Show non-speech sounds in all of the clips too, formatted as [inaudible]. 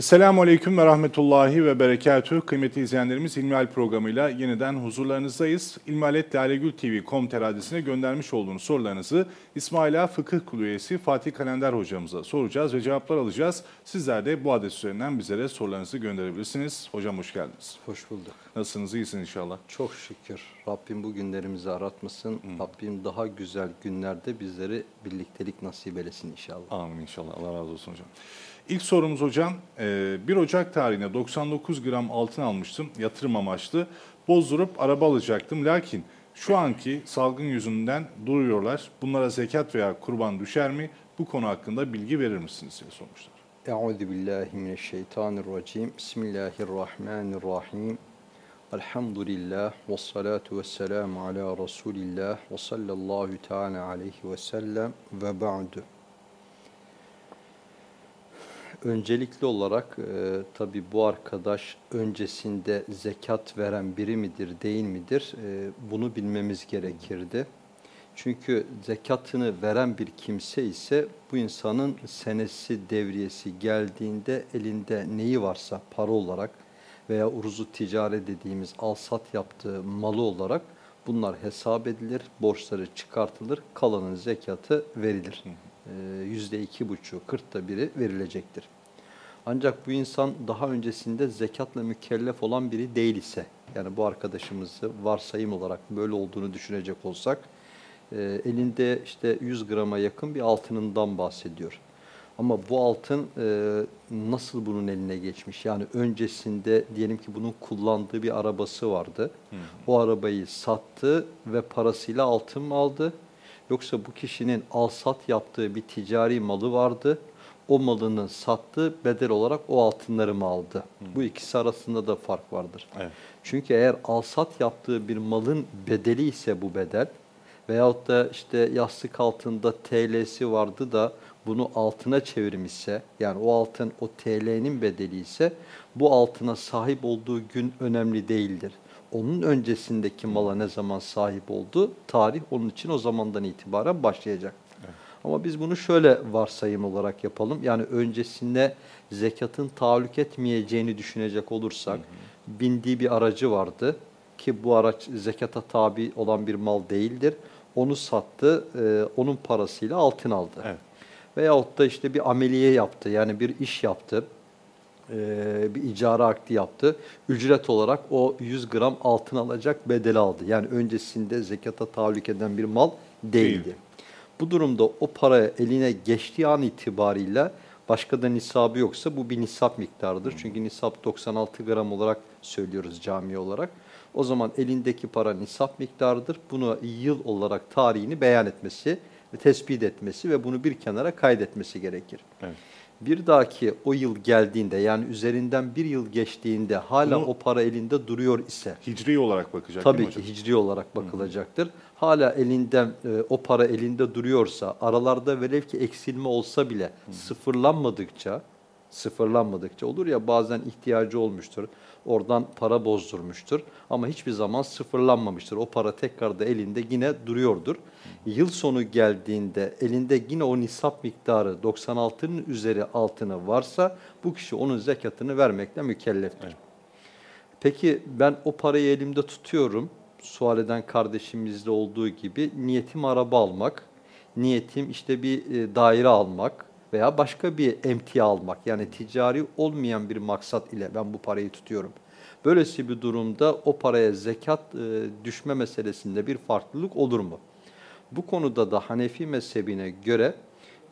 Esselamu Aleyküm ve Rahmetullahi ve Berekatüh. Kıymetli izleyenlerimiz İlmihal programıyla yeniden huzurlarınızdayız. İlmihaletlalegültv.com teradisine göndermiş olduğunuz sorularınızı İsmaila Fıkıh Kulu üyesi Fatih Kalender hocamıza soracağız ve cevaplar alacağız. Sizler de bu adres üzerinden bizlere sorularınızı gönderebilirsiniz. Hocam hoş geldiniz. Hoş bulduk. Nasılsınız? İyisiniz inşallah. Çok şükür. Rabbim bu günlerimizi aratmasın. Rabbim daha güzel günlerde bizleri birliktelik nasip eylesin inşallah. Amin inşallah. Allah razı olsun hocam. İlk sorumuz hocam, e, 1 Ocak tarihine 99 gram altın almıştım yatırım amaçlı. Bozdurup araba alacaktım. Lakin şu anki salgın yüzünden duruyorlar. Bunlara zekat veya kurban düşer mi? Bu konu hakkında bilgi verir misiniz diye sormuşlar. Euzu billahi mineşşeytanirracim. Bismillahirrahmanirrahim. Elhamdülillah ve salatu ve selamu ala Resulillah ve sallallahu teala aleyhi ve sellem ve ba'du. Öncelikli olarak e, tabi bu arkadaş öncesinde zekat veren biri midir değil midir e, bunu bilmemiz gerekirdi. Çünkü zekatını veren bir kimse ise bu insanın senesi devriyesi geldiğinde elinde neyi varsa para olarak veya uruzu ticare dediğimiz alsat yaptığı malı olarak bunlar hesap edilir, borçları çıkartılır, kalanın zekatı verilir. Ee, yüzde iki buçuğu, kırkta biri verilecektir. Ancak bu insan daha öncesinde zekatla mükellef olan biri değil ise, yani bu arkadaşımızı varsayım olarak böyle olduğunu düşünecek olsak, e, elinde işte 100 grama yakın bir altınından bahsediyor. Ama bu altın e, nasıl bunun eline geçmiş? Yani öncesinde diyelim ki bunun kullandığı bir arabası vardı. Hı. O arabayı sattı ve parasıyla altın mı aldı? Yoksa bu kişinin al-sat yaptığı bir ticari malı vardı. O malını sattı, bedel olarak o altınları mı aldı? Hı. Bu ikisi arasında da fark vardır. Evet. Çünkü eğer al-sat yaptığı bir malın bedeli ise bu bedel, veyahut da işte yastık altında TL'si vardı da bunu altına çevirmişse, yani o altın o TL'nin bedeli ise bu altına sahip olduğu gün önemli değildir. Onun öncesindeki mala ne zaman sahip oldu, tarih onun için o zamandan itibaren başlayacak. Evet. Ama biz bunu şöyle varsayım olarak yapalım. Yani öncesinde zekatın tahallük etmeyeceğini düşünecek olursak, hı hı. bindiği bir aracı vardı ki bu araç zekata tabi olan bir mal değildir. Onu sattı, e, onun parasıyla altın aldı. Evet. Veyahut da işte bir ameliye yaptı, yani bir iş yaptı, e, bir icara akdi yaptı. Ücret olarak o 100 gram altın alacak bedeli aldı. Yani öncesinde zekata tahallük eden bir mal değildi. Değil. Bu durumda o para eline geçtiği an itibariyle başka da nisabı yoksa bu bir nisap miktarıdır. Çünkü nisap 96 gram olarak söylüyoruz cami olarak. O zaman elindeki para nisap miktarıdır. Bunu yıl olarak tarihini beyan etmesi ve tespit etmesi ve bunu bir kenara kaydetmesi gerekir. Evet. Bir dahaki o yıl geldiğinde yani üzerinden bir yıl geçtiğinde hala Bunu, o para elinde duruyor ise hicri olarak bakacak Tabii ki hocam? hicri olarak bakılacaktır. Hı. Hala elinden e, o para elinde duruyorsa aralarda velev ki eksilme olsa bile Hı. sıfırlanmadıkça sıfırlanmadıkça olur ya bazen ihtiyacı olmuştur. Oradan para bozdurmuştur ama hiçbir zaman sıfırlanmamıştır. O para tekrar da elinde yine duruyordur. Yıl sonu geldiğinde elinde yine o nisap miktarı 96'nın üzeri altını varsa bu kişi onun zekatını vermekle mükelleftir. Evet. Peki ben o parayı elimde tutuyorum. Sual eden kardeşimizde olduğu gibi niyetim araba almak, niyetim işte bir e, daire almak, veya başka bir emtia almak yani ticari olmayan bir maksat ile ben bu parayı tutuyorum. Böylesi bir durumda o paraya zekat e, düşme meselesinde bir farklılık olur mu? Bu konuda da Hanefi mezhebine göre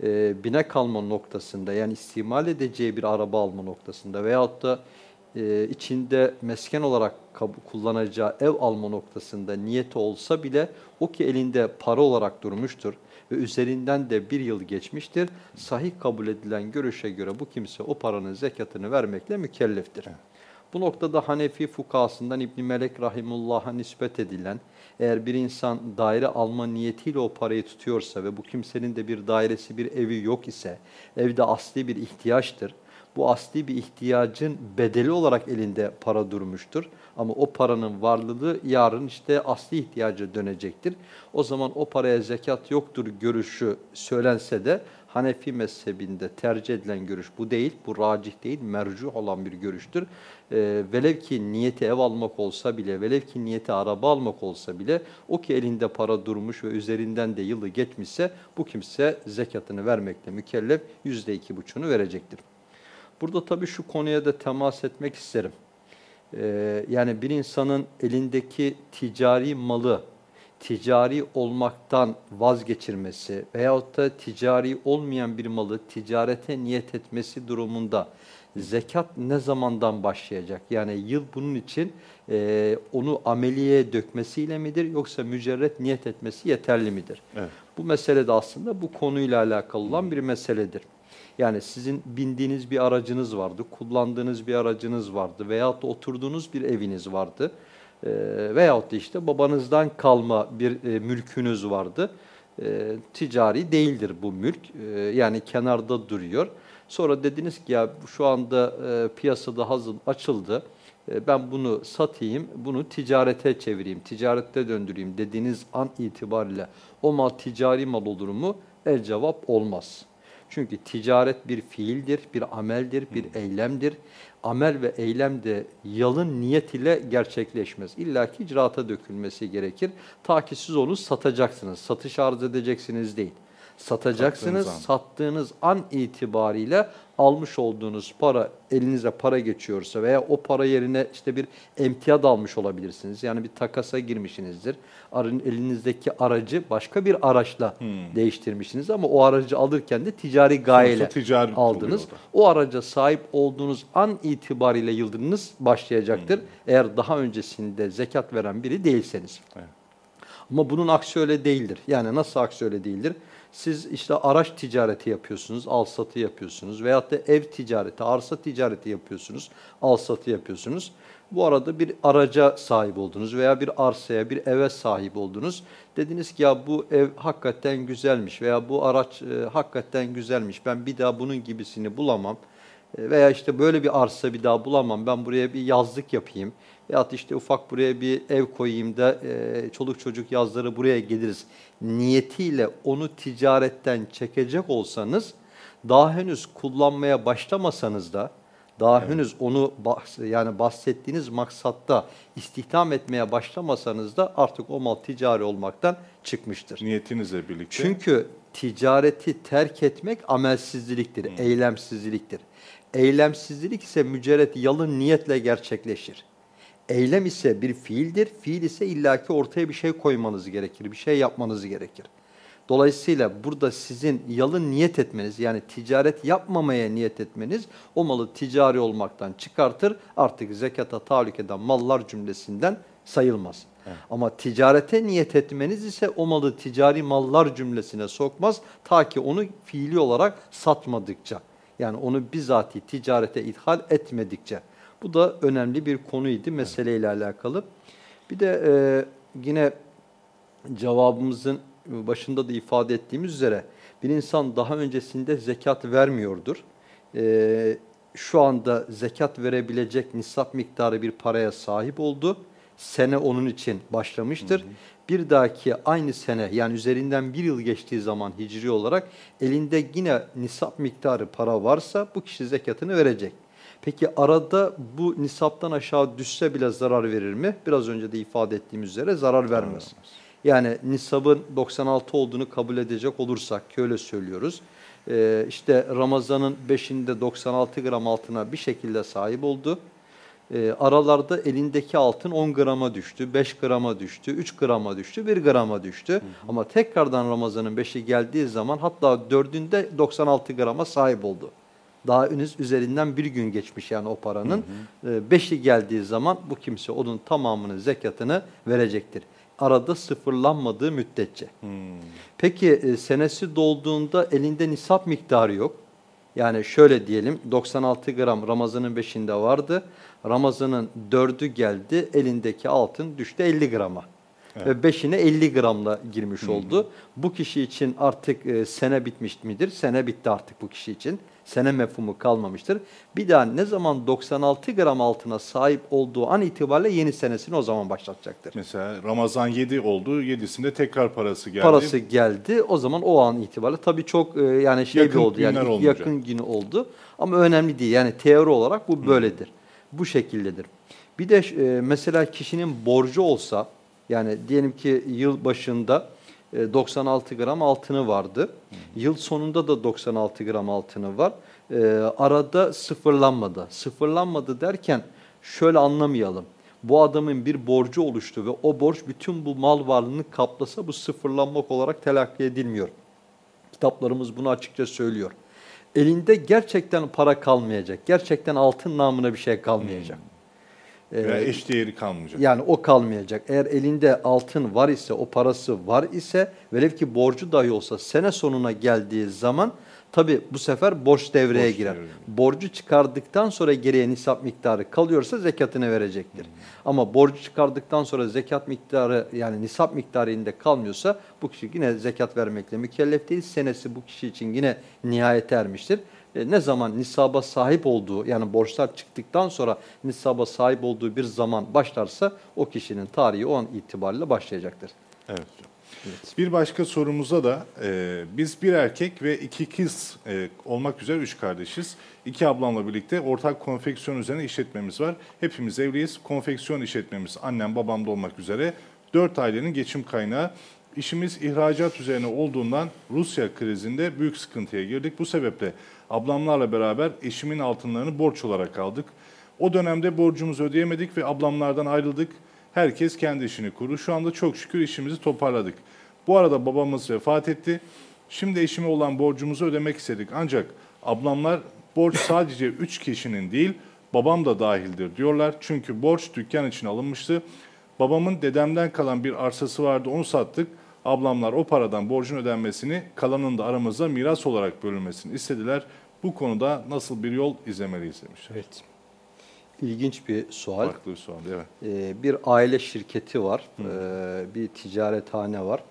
e, bine kalma noktasında yani istimal edeceği bir araba alma noktasında veyahut da e, içinde mesken olarak kullanacağı ev alma noktasında niyeti olsa bile o ki elinde para olarak durmuştur ve üzerinden de bir yıl geçmiştir. Sahih kabul edilen görüşe göre bu kimse o paranın zekatını vermekle mükelleftir. Evet. Bu noktada Hanefi fukasından İbn Melek rahimullah'a nispet edilen eğer bir insan daire alma niyetiyle o parayı tutuyorsa ve bu kimsenin de bir dairesi, bir evi yok ise evde asli bir ihtiyaçtır bu asli bir ihtiyacın bedeli olarak elinde para durmuştur. Ama o paranın varlığı yarın işte asli ihtiyaca dönecektir. O zaman o paraya zekat yoktur görüşü söylense de Hanefi mezhebinde tercih edilen görüş bu değil, bu racih değil, mercuh olan bir görüştür. E, velev ki niyeti ev almak olsa bile, velev ki niyeti araba almak olsa bile, o ki elinde para durmuş ve üzerinden de yılı geçmişse, bu kimse zekatını vermekle mükellef yüzde iki buçunu verecektir. Burada tabii şu konuya da temas etmek isterim. Ee, yani bir insanın elindeki ticari malı, ticari olmaktan vazgeçirmesi veyahut da ticari olmayan bir malı ticarete niyet etmesi durumunda zekat ne zamandan başlayacak? Yani yıl bunun için e, onu ameliye dökmesiyle midir yoksa mücerret niyet etmesi yeterli midir? Evet. Bu mesele de aslında bu konuyla alakalı olan bir meseledir. Yani sizin bindiğiniz bir aracınız vardı, kullandığınız bir aracınız vardı veyahut da oturduğunuz bir eviniz vardı. E, veyahut da işte babanızdan kalma bir e, mülkünüz vardı. E, ticari değildir bu mülk. E, yani kenarda duruyor. Sonra dediniz ki ya şu anda e, piyasada hazır açıldı. E, ben bunu satayım, bunu ticarete çevireyim, ticarette döndüreyim dediğiniz an itibariyle o mal ticari mal olur mu? El cevap olmaz. Çünkü ticaret bir fiildir, bir ameldir, bir hmm. eylemdir. Amel ve eylem de yalın niyet ile gerçekleşmez. İlla ki icraata dökülmesi gerekir. Ta ki siz onu satacaksınız, satış arz edeceksiniz değil satacaksınız. Sattığınız an. Sattığınız an itibariyle almış olduğunuz para elinize para geçiyorsa veya o para yerine işte bir emtiyat almış olabilirsiniz. Yani bir takasa girmişsinizdir. Arın elinizdeki aracı başka bir araçla hmm. değiştirmişsiniz ama o aracı alırken de ticari gayeyle aldınız. O araca sahip olduğunuz an itibariyle yıldırınız başlayacaktır. Hmm. Eğer daha öncesinde zekat veren biri değilseniz. Evet. Ama bunun aksi öyle değildir. Yani nasıl aksi öyle değildir? Siz işte araç ticareti yapıyorsunuz, al satı yapıyorsunuz veyahut da ev ticareti, arsa ticareti yapıyorsunuz, al satı yapıyorsunuz. Bu arada bir araca sahip oldunuz veya bir arsaya, bir eve sahip oldunuz. Dediniz ki ya bu ev hakikaten güzelmiş veya bu araç e, hakikaten güzelmiş. Ben bir daha bunun gibisini bulamam. E, veya işte böyle bir arsa bir daha bulamam. Ben buraya bir yazlık yapayım. Veyahut işte ufak buraya bir ev koyayım da e, çoluk çocuk yazları buraya geliriz. Niyetiyle onu ticaretten çekecek olsanız daha henüz kullanmaya başlamasanız da daha evet. henüz onu yani bahsettiğiniz maksatta istihdam etmeye başlamasanız da artık o mal ticari olmaktan çıkmıştır. Niyetinizle birlikte. Çünkü ticareti terk etmek amelsizliktir, hmm. eylemsizliktir. Eylemsizlik ise mücerret yalın niyetle gerçekleşir. Eylem ise bir fiildir. Fiil ise illaki ortaya bir şey koymanız gerekir, bir şey yapmanız gerekir. Dolayısıyla burada sizin yalın niyet etmeniz yani ticaret yapmamaya niyet etmeniz o malı ticari olmaktan çıkartır. Artık zekata tahallük eden mallar cümlesinden sayılmaz. Evet. Ama ticarete niyet etmeniz ise o malı ticari mallar cümlesine sokmaz. Ta ki onu fiili olarak satmadıkça. Yani onu bizatihi ticarete ithal etmedikçe. Bu da önemli bir konuydu meseleyle alakalı. Bir de e, yine cevabımızın başında da ifade ettiğimiz üzere bir insan daha öncesinde zekat vermiyordur. E, şu anda zekat verebilecek nisap miktarı bir paraya sahip oldu. Sene onun için başlamıştır. Hı hı. Bir dahaki aynı sene yani üzerinden bir yıl geçtiği zaman hicri olarak elinde yine nisap miktarı para varsa bu kişi zekatını verecek. Peki arada bu nisaptan aşağı düşse bile zarar verir mi? Biraz önce de ifade ettiğimiz üzere zarar vermez. Yani nisabın 96 olduğunu kabul edecek olursak ki öyle söylüyoruz. Ee, işte Ramazan'ın 5'inde 96 gram altına bir şekilde sahip oldu. Ee, aralarda elindeki altın 10 grama düştü, 5 grama düştü, 3 grama düştü, 1 grama düştü. Hı hı. Ama tekrardan Ramazan'ın 5'i geldiği zaman hatta 4'ünde 96 grama sahip oldu. Daha henüz üzerinden bir gün geçmiş yani o paranın. Hı hı. Ee, beşi geldiği zaman bu kimse onun tamamını zekatını verecektir. Arada sıfırlanmadığı müddetçe. Hmm. Peki e, senesi dolduğunda elinde nisap miktarı yok. Yani şöyle diyelim 96 gram Ramazan'ın 5'inde vardı. Ramazan'ın 4'ü geldi elindeki altın düştü 50 grama. ve beşine 50 gramla girmiş oldu. Bu kişi için artık e, sene bitmiş midir? Sene bitti artık bu kişi için. Sene mefhumu kalmamıştır. Bir daha ne zaman 96 gram altına sahip olduğu an itibariyle yeni senesini o zaman başlatacaktır. Mesela Ramazan 7 oldu. 7'sinde tekrar parası geldi. Parası geldi. O zaman o an itibariyle tabii çok e, yani şey Yakın oldu yani olmayacak. yakın günü oldu. Ama önemli değil. Yani teori olarak bu böyledir. Bu şekildedir. Bir de e, mesela kişinin borcu olsa yani diyelim ki yıl başında 96 gram altını vardı. Yıl sonunda da 96 gram altını var. E, arada sıfırlanmadı. Sıfırlanmadı derken şöyle anlamayalım. Bu adamın bir borcu oluştu ve o borç bütün bu mal varlığını kaplasa bu sıfırlanmak olarak telakki edilmiyor. Kitaplarımız bunu açıkça söylüyor. Elinde gerçekten para kalmayacak. Gerçekten altın namına bir şey kalmayacak. Veya Ee, eş değeri kalmayacak. yani o kalmayacak. Eğer elinde altın var ise, o parası var ise, velev ki borcu dahi olsa sene sonuna geldiği zaman tabi bu sefer borç devreye Borç girer. devreye. Borcu çıkardıktan sonra geriye nisap miktarı kalıyorsa zekatını verecektir. Ama borcu çıkardıktan sonra zekat miktarı yani nisap miktarı elinde kalmıyorsa bu kişi yine zekat vermekle mükellef değil. Senesi bu kişi için yine nihayete ermiştir. E, ne zaman nisaba sahip olduğu yani borçlar çıktıktan sonra nisaba sahip olduğu bir zaman başlarsa o kişinin tarihi o an itibariyle başlayacaktır. Evet. hocam. Bir başka sorumuza da e, biz bir erkek ve iki kız e, olmak üzere üç kardeşiz. İki ablamla birlikte ortak konfeksiyon üzerine işletmemiz var. Hepimiz evliyiz. Konfeksiyon işletmemiz annem babam da olmak üzere dört ailenin geçim kaynağı. İşimiz ihracat üzerine olduğundan Rusya krizinde büyük sıkıntıya girdik. Bu sebeple ablamlarla beraber eşimin altınlarını borç olarak aldık. O dönemde borcumuzu ödeyemedik ve ablamlardan ayrıldık. Herkes kendi işini kurdu. Şu anda çok şükür işimizi toparladık. Bu arada babamız vefat etti. Şimdi eşime olan borcumuzu ödemek istedik. Ancak ablamlar borç sadece 3 kişinin değil, babam da dahildir diyorlar. Çünkü borç dükkan için alınmıştı. Babamın dedemden kalan bir arsası vardı, onu sattık. Ablamlar o paradan borcun ödenmesini, kalanın da aramızda miras olarak bölünmesini istediler. Bu konuda nasıl bir yol izlemeliyiz demişler. Evet. İlginç bir sual. Farklı bir değil mi? Ee, bir aile şirketi var, ee, bir ticarethane var.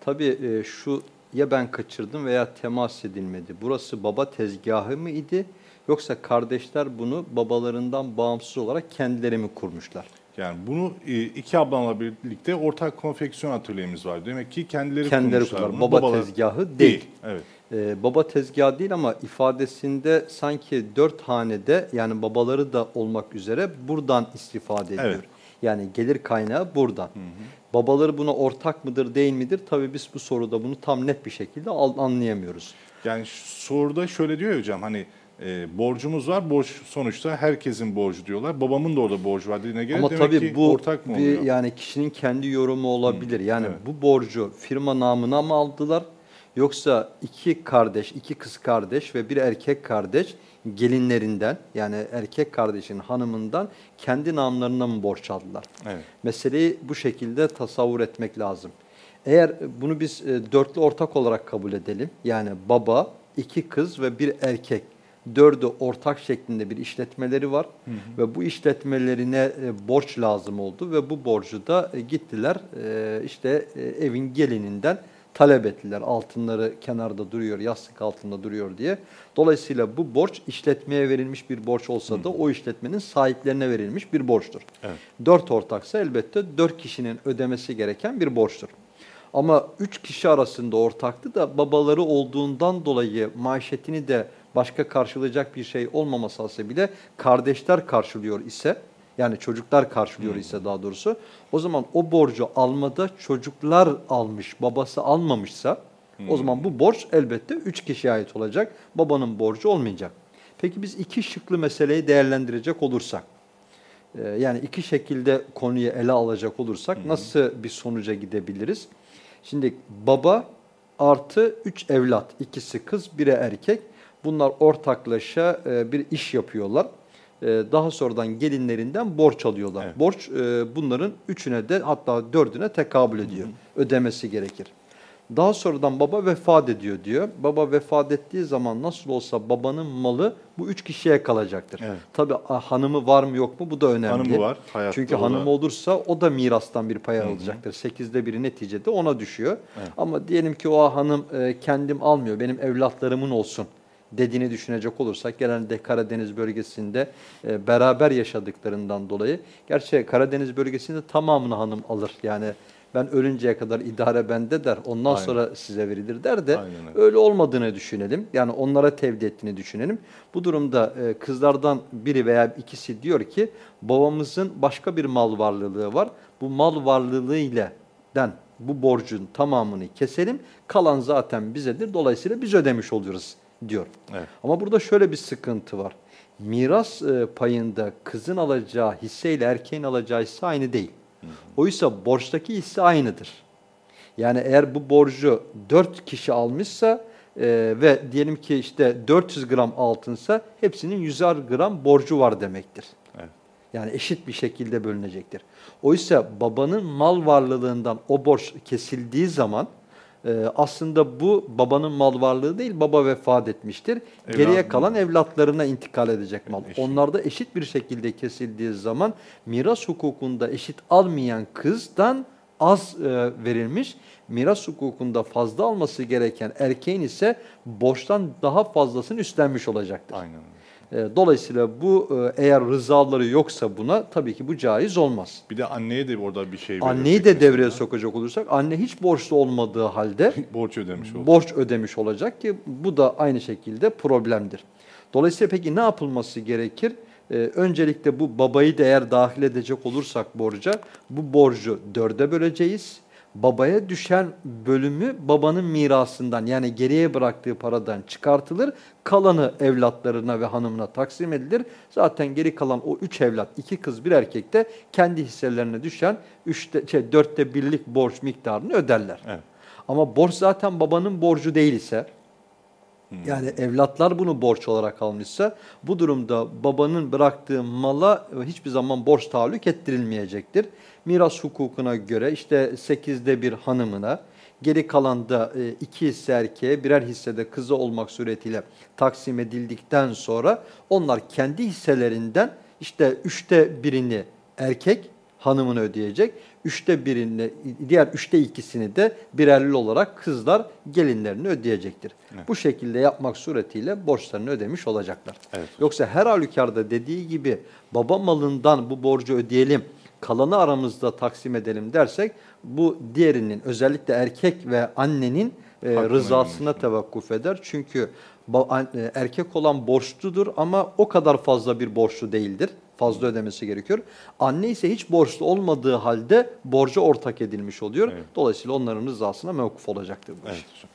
Tabii e, şu ya ben kaçırdım veya temas edilmedi. Burası baba tezgahı mı idi yoksa kardeşler bunu babalarından bağımsız olarak kendileri mi kurmuşlar? Yani bunu e, iki ablamla birlikte ortak konfeksiyon atölyemiz var. Demek ki kendileri, Kendileri kurmuşlar bunu. Baba Babalar- tezgahı değil. Evet. Ee, baba tezgahı değil ama ifadesinde sanki dört hanede yani babaları da olmak üzere buradan istifade ediyor. Evet. Yani gelir kaynağı buradan. Babaları buna ortak mıdır değil midir? Tabii biz bu soruda bunu tam net bir şekilde anlayamıyoruz. Yani soruda şöyle diyor ya hocam hani e, borcumuz var. Borç sonuçta herkesin borcu diyorlar. Babamın da orada borcu var dediğine göre Ama demek tabii ki bu ortak mı bir oluyor? yani kişinin kendi yorumu olabilir. Yani evet. bu borcu firma namına mı aldılar? Yoksa iki kardeş, iki kız kardeş ve bir erkek kardeş gelinlerinden yani erkek kardeşin hanımından kendi namlarına mı borç aldılar? Evet. Meseleyi bu şekilde tasavvur etmek lazım. Eğer bunu biz e, dörtlü ortak olarak kabul edelim. Yani baba, iki kız ve bir erkek. Dördü ortak şeklinde bir işletmeleri var. Ve bu işletmelerine e, borç lazım oldu. Ve bu borcu da e, gittiler e, işte e, evin gelininden talep ettiler. Altınları kenarda duruyor, yastık altında duruyor diye. Dolayısıyla bu borç işletmeye verilmiş bir borç olsa da o işletmenin sahiplerine verilmiş bir borçtur. Evet. Dört ortaksa elbette dört kişinin ödemesi gereken bir borçtur. Ama üç kişi arasında ortaktı da babaları olduğundan dolayı maişetini de başka karşılayacak bir şey olmaması hasebiyle kardeşler karşılıyor ise yani çocuklar karşılıyor ise daha doğrusu o zaman o borcu almada çocuklar almış babası almamışsa o zaman bu borç elbette üç kişiye ait olacak babanın borcu olmayacak. Peki biz iki şıklı meseleyi değerlendirecek olursak ee, yani iki şekilde konuyu ele alacak olursak nasıl bir sonuca gidebiliriz? Şimdi baba artı üç evlat, ikisi kız, biri erkek. Bunlar ortaklaşa e, bir iş yapıyorlar. E, Daha sonradan gelinlerinden borç alıyorlar. Evet. Borç e, bunların üçüne de hatta dördüne tekabül ediyor. Ödemesi gerekir. Daha sonradan baba vefat ediyor diyor. Baba vefat ettiği zaman nasıl olsa babanın malı bu üç kişiye kalacaktır. Evet. Tabii hanımı var mı yok mu bu da önemli. Hanımı var, hayatta Çünkü da- hanımı olursa o da mirastan bir pay alacaktır. Sekizde biri neticede ona düşüyor. Evet. Ama diyelim ki o hanım e, kendim almıyor benim evlatlarımın olsun dediğini düşünecek olursak genelde Karadeniz bölgesinde e, beraber yaşadıklarından dolayı gerçi Karadeniz bölgesinde tamamını hanım alır. Yani ben ölünceye kadar idare bende der. Ondan Aynen. sonra size verilir der de Aynen öyle. öyle olmadığını düşünelim. Yani onlara tevdi ettiğini düşünelim. Bu durumda e, kızlardan biri veya ikisi diyor ki babamızın başka bir mal varlılığı var. Bu mal varlığıyla den bu borcun tamamını keselim. Kalan zaten bizedir. Dolayısıyla biz ödemiş oluyoruz diyor. Evet. Ama burada şöyle bir sıkıntı var. Miras e, payında kızın alacağı hisseyle erkeğin alacağı hisse aynı değil. Oysa borçtaki hisse aynıdır. Yani eğer bu borcu 4 kişi almışsa e, ve diyelim ki işte 400 gram altınsa hepsinin 100'er gram borcu var demektir. Evet. Yani eşit bir şekilde bölünecektir. Oysa babanın mal varlığından o borç kesildiği zaman e, aslında bu babanın mal varlığı değil, baba vefat etmiştir. Geriye Evladı- kalan evlatlarına intikal edecek mal. eşit. Onlar da eşit bir şekilde kesildiği zaman miras hukukunda eşit almayan kızdan az e, verilmiş, miras hukukunda fazla alması gereken erkeğin ise borçtan daha fazlasını üstlenmiş olacaktır. Aynen Dolayısıyla bu e, eğer rızaları yoksa buna tabii ki bu caiz olmaz. Bir de anneye de orada bir şey Anneyi de mesela, devreye sokacak olursak anne hiç borçlu olmadığı halde [laughs] borç ödemiş oldu. borç ödemiş olacak ki bu da aynı şekilde problemdir. Dolayısıyla peki ne yapılması gerekir? Ee, öncelikle bu babayı da eğer dahil edecek olursak borca bu borcu dörde böleceğiz. Babaya düşen bölümü babanın mirasından yani geriye bıraktığı paradan çıkartılır. Kalanı evlatlarına ve hanımına taksim edilir. Zaten geri kalan o üç evlat, iki kız bir erkek de kendi hisselerine düşen üçte, şey, dörtte birlik borç miktarını öderler. Evet. Ama borç zaten babanın borcu değil ise, Hmm. yani evlatlar bunu borç olarak almışsa, bu durumda babanın bıraktığı mala hiçbir zaman borç tahallük ettirilmeyecektir. Miras hukukuna göre işte sekizde bir hanımına, geri kalan da e, iki hisse erkeğe, birer hissede kızı olmak suretiyle taksim edildikten sonra onlar kendi hisselerinden işte üçte birini erkek, hanımını ödeyecek. Üçte birini, diğer üçte ikisini de birerli olarak kızlar gelinlerini ödeyecektir. Bu şekilde yapmak suretiyle borçlarını ödemiş olacaklar. Evet. Yoksa her halükarda dediği gibi baba malından bu borcu ödeyelim, kalanı aramızda taksim edelim dersek bu diğerinin özellikle erkek ve annenin e, rızasına tevakkuf eder. Çünkü e, erkek olan borçludur ama o kadar fazla bir borçlu değildir. Fazla ödemesi gerekiyor. Anne ise hiç borçlu olmadığı halde borca ortak edilmiş oluyor. Evet. Dolayısıyla onların rızasına mevkuf olacaktır bu iş. Evet hocam.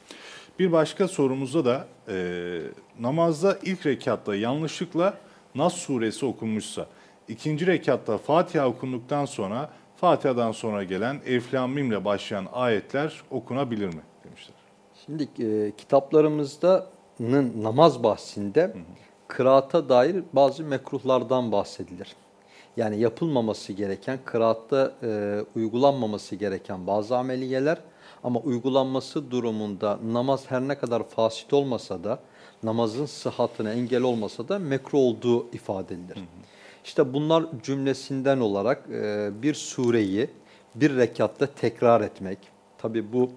Bir başka sorumuzda da e, namazda ilk rekatta yanlışlıkla Nas suresi okunmuşsa, ikinci rekatta Fatiha okunduktan sonra Fatiha'dan sonra gelen Elif Lam Mim'le başlayan ayetler okunabilir mi demişler. Şimdi e, kitaplarımızda namaz bahsinde kıraata dair bazı mekruhlardan bahsedilir. Yani yapılmaması gereken, kıraatta e, uygulanmaması gereken bazı ameliyeler ama uygulanması durumunda namaz her ne kadar fasit olmasa da namazın sıhhatine engel olmasa da mekruh olduğu ifade edilir. İşte bunlar cümlesinden olarak e, bir sureyi bir rekatta tekrar etmek. Tabi bu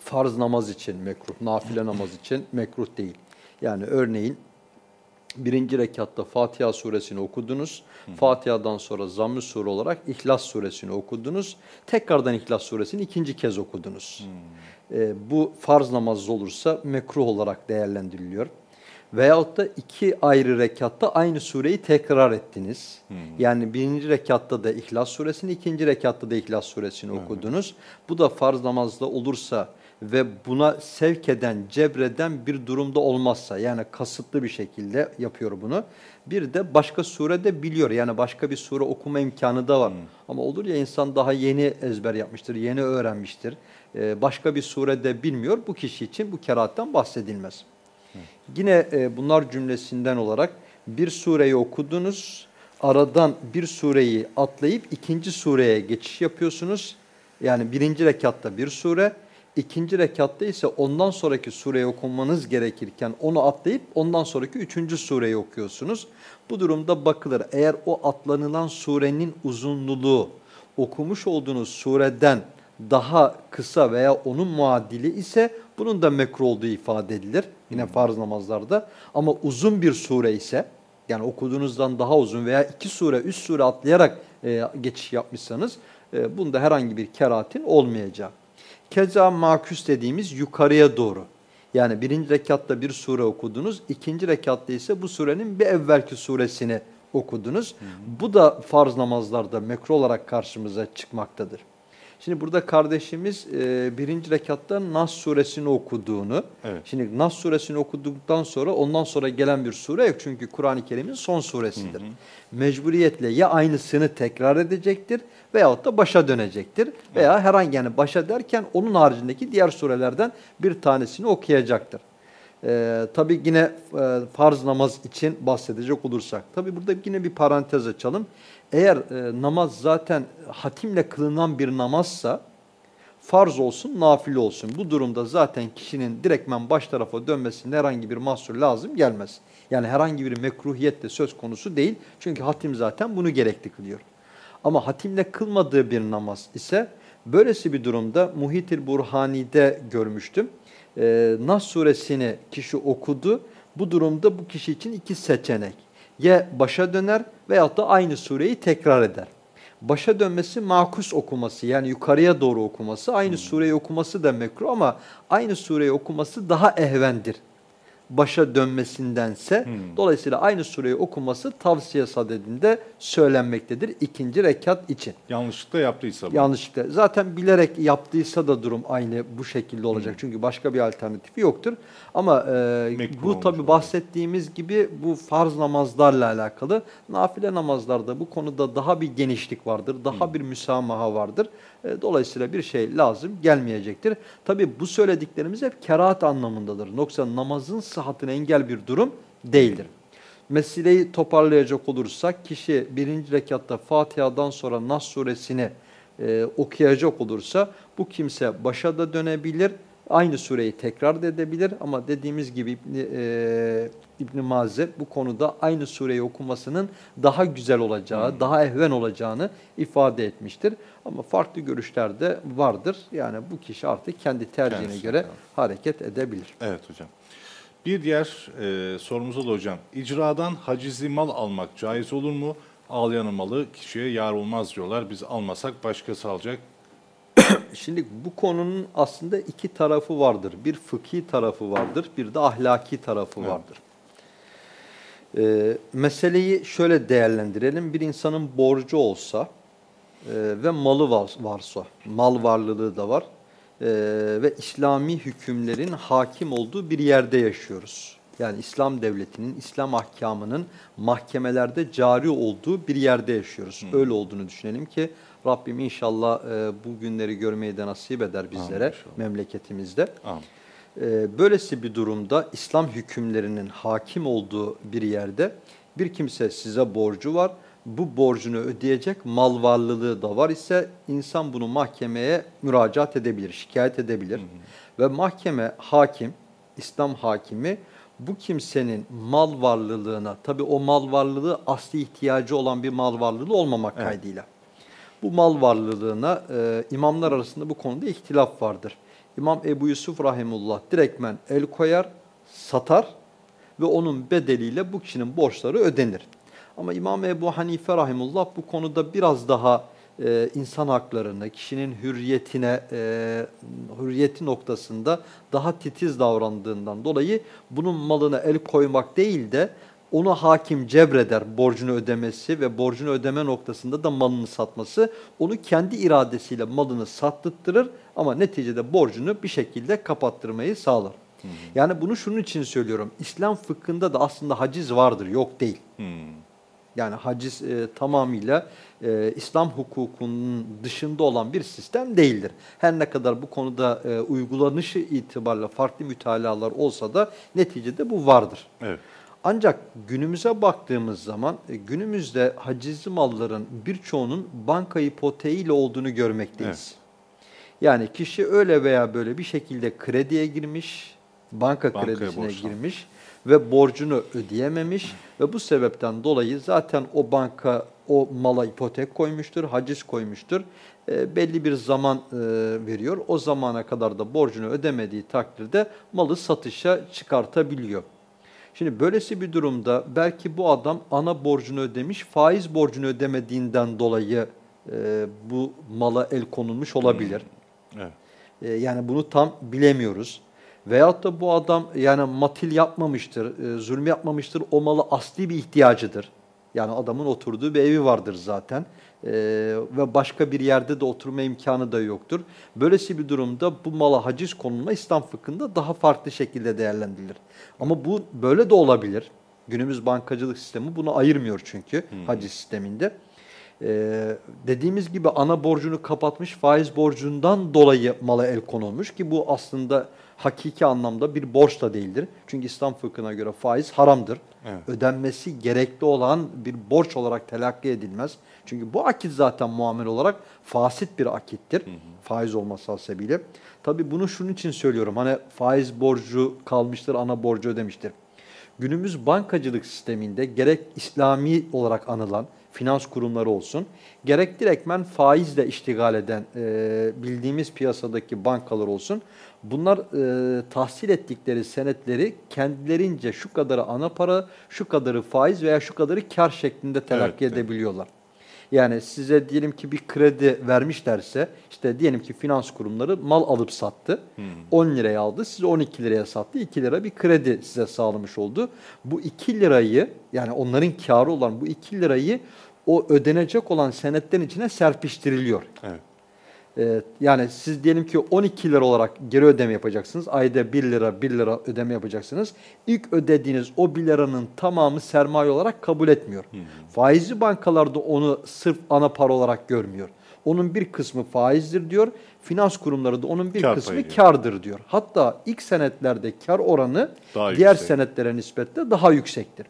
farz namaz için mekruh, nafile namaz için mekruh değil. Yani örneğin birinci rekatta Fatiha suresini okudunuz. Fatiha'dan sonra zamm-ı sure olarak İhlas suresini okudunuz. Tekrardan İhlas suresini ikinci kez okudunuz. Ee, bu farz namaz olursa mekruh olarak değerlendiriliyor. Veyahut da iki ayrı rekatta aynı sureyi tekrar ettiniz. Yani birinci rekatta da İhlas suresini, ikinci rekatta da İhlas suresini okudunuz. Bu da farz namazda olursa ve buna sevk eden, cebreden bir durumda olmazsa yani kasıtlı bir şekilde yapıyor bunu. Bir de başka surede biliyor yani başka bir sure okuma imkanı da var. Ama olur ya insan daha yeni ezber yapmıştır, yeni öğrenmiştir. Ee, başka bir surede bilmiyor. Bu kişi için bu kerahattan bahsedilmez. Yine e, bunlar cümlesinden olarak bir sureyi okudunuz, aradan bir sureyi atlayıp ikinci sureye geçiş yapıyorsunuz. Yani birinci rekatta bir sure, İkinci rekatta ise ondan sonraki sureyi okumanız gerekirken onu atlayıp ondan sonraki üçüncü sureyi okuyorsunuz. Bu durumda bakılır eğer o atlanılan surenin uzunluğu okumuş olduğunuz sureden daha kısa veya onun muadili ise bunun da mekruh olduğu ifade edilir. Yine farz namazlarda. Ama uzun bir sure ise yani okuduğunuzdan daha uzun veya iki sure, üç sure atlayarak e, geçiş yapmışsanız e, bunda herhangi bir keratin olmayacak. Keza maküs dediğimiz yukarıya doğru. Yani birinci rekatta bir sure okudunuz, ikinci rekatta ise bu surenin bir evvelki suresini okudunuz. Hı hı. Bu da farz namazlarda mekruh olarak karşımıza çıkmaktadır. Şimdi burada kardeşimiz e, birinci rekatta Nas suresini okuduğunu, evet. şimdi Nas suresini okuduktan sonra ondan sonra gelen bir sure yok. Çünkü Kur'an-ı Kerim'in son suresidir. Hı hı. Mecburiyetle ya aynısını tekrar edecektir veyahut da başa dönecektir. Evet. Veya herhangi yani başa derken onun haricindeki diğer surelerden bir tanesini okuyacaktır. Ee, tabii yine e, farz namaz için bahsedecek olursak. Tabii burada yine bir parantez açalım. Eğer e, namaz zaten hatimle kılınan bir namazsa farz olsun, nafile olsun. Bu durumda zaten kişinin direktmen baş tarafa dönmesinde herhangi bir mahsur lazım gelmez. Yani herhangi bir mekruhiyet de söz konusu değil. Çünkü hatim zaten bunu gerekli kılıyor. Ama hatimle kılmadığı bir namaz ise böylesi bir durumda Muhitil Burhani'de görmüştüm. Ee, Nas suresini kişi okudu. Bu durumda bu kişi için iki seçenek ya başa döner veyahut da aynı sureyi tekrar eder. Başa dönmesi makus okuması yani yukarıya doğru okuması, aynı hmm. sureyi okuması da mekruh ama aynı sureyi okuması daha ehvendir başa dönmesindense hmm. dolayısıyla aynı sureyi okuması tavsiye sadedinde söylenmektedir ikinci rekat için. Yanlışlıkla yaptıysa bu. Yanlışlıkla. Zaten bilerek yaptıysa da durum aynı bu şekilde olacak. Hmm. Çünkü başka bir alternatifi yoktur. Ama e, bu tabi bahsettiğimiz gibi bu farz namazlarla alakalı. Nafile namazlarda bu konuda daha bir genişlik vardır. Daha hmm. bir müsamaha vardır. E, dolayısıyla bir şey lazım gelmeyecektir. Tabi bu söylediklerimiz hep kerahat anlamındadır. Yoksa namazın sıhhatine engel bir durum değildir. Meseleyi toparlayacak olursak kişi birinci rekatta Fatiha'dan sonra Nas suresini e, okuyacak olursa bu kimse başa da dönebilir, aynı sureyi tekrar da edebilir ama dediğimiz gibi İbni, e, İbn Maze bu konuda aynı sureyi okumasının daha güzel olacağı, hmm. daha ehven olacağını ifade etmiştir. Ama farklı görüşler de vardır. Yani bu kişi artık kendi tercihine Kendisi, göre tamam. hareket edebilir. Evet hocam. Bir diğer e, sorumuz da hocam. İcradan hacizli mal almak caiz olur mu? Ağlayanın malı kişiye yar olmaz diyorlar. Biz almasak başkası alacak. [coughs] Şimdi bu konunun aslında iki tarafı vardır. Bir fıkhi tarafı vardır, bir de ahlaki tarafı evet. vardır. Ee, meseleyi şöyle değerlendirelim. Bir insanın borcu olsa e, ve malı var, varsa, mal varlığı da var e, ve İslami hükümlerin hakim olduğu bir yerde yaşıyoruz. Yani İslam devletinin, İslam ahkamının mahkemelerde cari olduğu bir yerde yaşıyoruz. Hı. Öyle olduğunu düşünelim ki Rabbim inşallah e, bu günleri görmeyi de nasip eder bizlere Amin, memleketimizde. Amin. E, böylesi bir durumda İslam hükümlerinin hakim olduğu bir yerde bir kimse size borcu var. Bu borcunu ödeyecek mal varlılığı da var ise insan bunu mahkemeye müracaat edebilir, şikayet edebilir. Hı hı. Ve mahkeme hakim, İslam hakimi bu kimsenin mal varlılığına, tabi o mal varlılığı asli ihtiyacı olan bir mal varlığı olmamak evet. kaydıyla bu mal varlılığına e, imamlar arasında bu konuda ihtilaf vardır. İmam Ebu Yusuf Rahimullah direktmen el koyar, satar ve onun bedeliyle bu kişinin borçları ödenir. Ama İmam Ebu Hanife Rahimullah bu konuda biraz daha e, insan haklarını, kişinin hürriyetine, e, hürriyeti noktasında daha titiz davrandığından dolayı bunun malına el koymak değil de onu hakim cebreder borcunu ödemesi ve borcunu ödeme noktasında da malını satması onu kendi iradesiyle malını sattırtırır ama neticede borcunu bir şekilde kapattırmayı sağlar. Hmm. Yani bunu şunun için söylüyorum. İslam fıkhında da aslında haciz vardır, yok değil. Hmm. Yani haciz e, tamamıyla e, İslam hukukunun dışında olan bir sistem değildir. Her ne kadar bu konuda e, uygulanışı itibariyle farklı mütalalar olsa da neticede bu vardır. Evet. Ancak günümüze baktığımız zaman e, günümüzde hacizli malların birçoğunun banka ipoteğiyle olduğunu görmekteyiz. Evet. Yani kişi öyle veya böyle bir şekilde krediye girmiş, banka Bankaya kredisine borçlanmış. girmiş ve borcunu ödeyememiş ve bu sebepten dolayı zaten o banka o mala ipotek koymuştur, haciz koymuştur. E, belli bir zaman e, veriyor. O zamana kadar da borcunu ödemediği takdirde malı satışa çıkartabiliyor. Şimdi böylesi bir durumda belki bu adam ana borcunu ödemiş, faiz borcunu ödemediğinden dolayı e, bu mala el konulmuş olabilir. Evet. E, yani bunu tam bilemiyoruz. Veyahut da bu adam yani matil yapmamıştır, e, zulüm yapmamıştır, o malı asli bir ihtiyacıdır. Yani adamın oturduğu bir evi vardır zaten E, ve başka bir yerde de oturma imkanı da yoktur. Böylesi bir durumda bu mala haciz konulma İslam fıkhında daha farklı şekilde değerlendirilir. Ama bu böyle de olabilir. Günümüz bankacılık sistemi bunu ayırmıyor çünkü haciz sisteminde. Ee, dediğimiz gibi ana borcunu kapatmış faiz borcundan dolayı mala el konulmuş ki bu aslında hakiki anlamda bir borç da değildir. Çünkü İslam fıkhına göre faiz haramdır. Evet. Ödenmesi gerekli olan bir borç olarak telakki edilmez. Çünkü bu akit zaten muamele olarak fasit bir akittir. Faiz olması hasebiyle. Tabii bunu şunun için söylüyorum. Hani faiz borcu kalmıştır, ana borcu ödemiştir. Günümüz bankacılık sisteminde gerek İslami olarak anılan finans kurumları olsun, gerek direktmen faizle iştigal eden e, bildiğimiz piyasadaki bankalar olsun, bunlar e, tahsil ettikleri senetleri kendilerince şu kadarı ana para, şu kadarı faiz veya şu kadarı kar şeklinde telakki Evet, evet. Yani size diyelim ki bir kredi vermişlerse işte diyelim ki finans kurumları mal alıp sattı. 10 liraya aldı. Size 12 liraya sattı. 2 lira bir kredi size sağlamış oldu. Bu 2 lirayı yani onların karı olan bu 2 lirayı o ödenecek olan senetlerin içine serpiştiriliyor. Evet. Ee, yani siz diyelim ki 12 lira olarak geri ödeme yapacaksınız. Ayda 1 lira 1 lira ödeme yapacaksınız. İlk ödediğiniz o 1 liranın tamamı sermaye olarak kabul etmiyor. Faizli bankalarda onu sırf ana para olarak görmüyor. Onun bir kısmı faizdir diyor. Finans kurumları da onun bir Kar kısmı payı kardır diyor. Hatta ilk senetlerde kar oranı Daha diğer yüksek. senetlere nispetle daha yüksektir.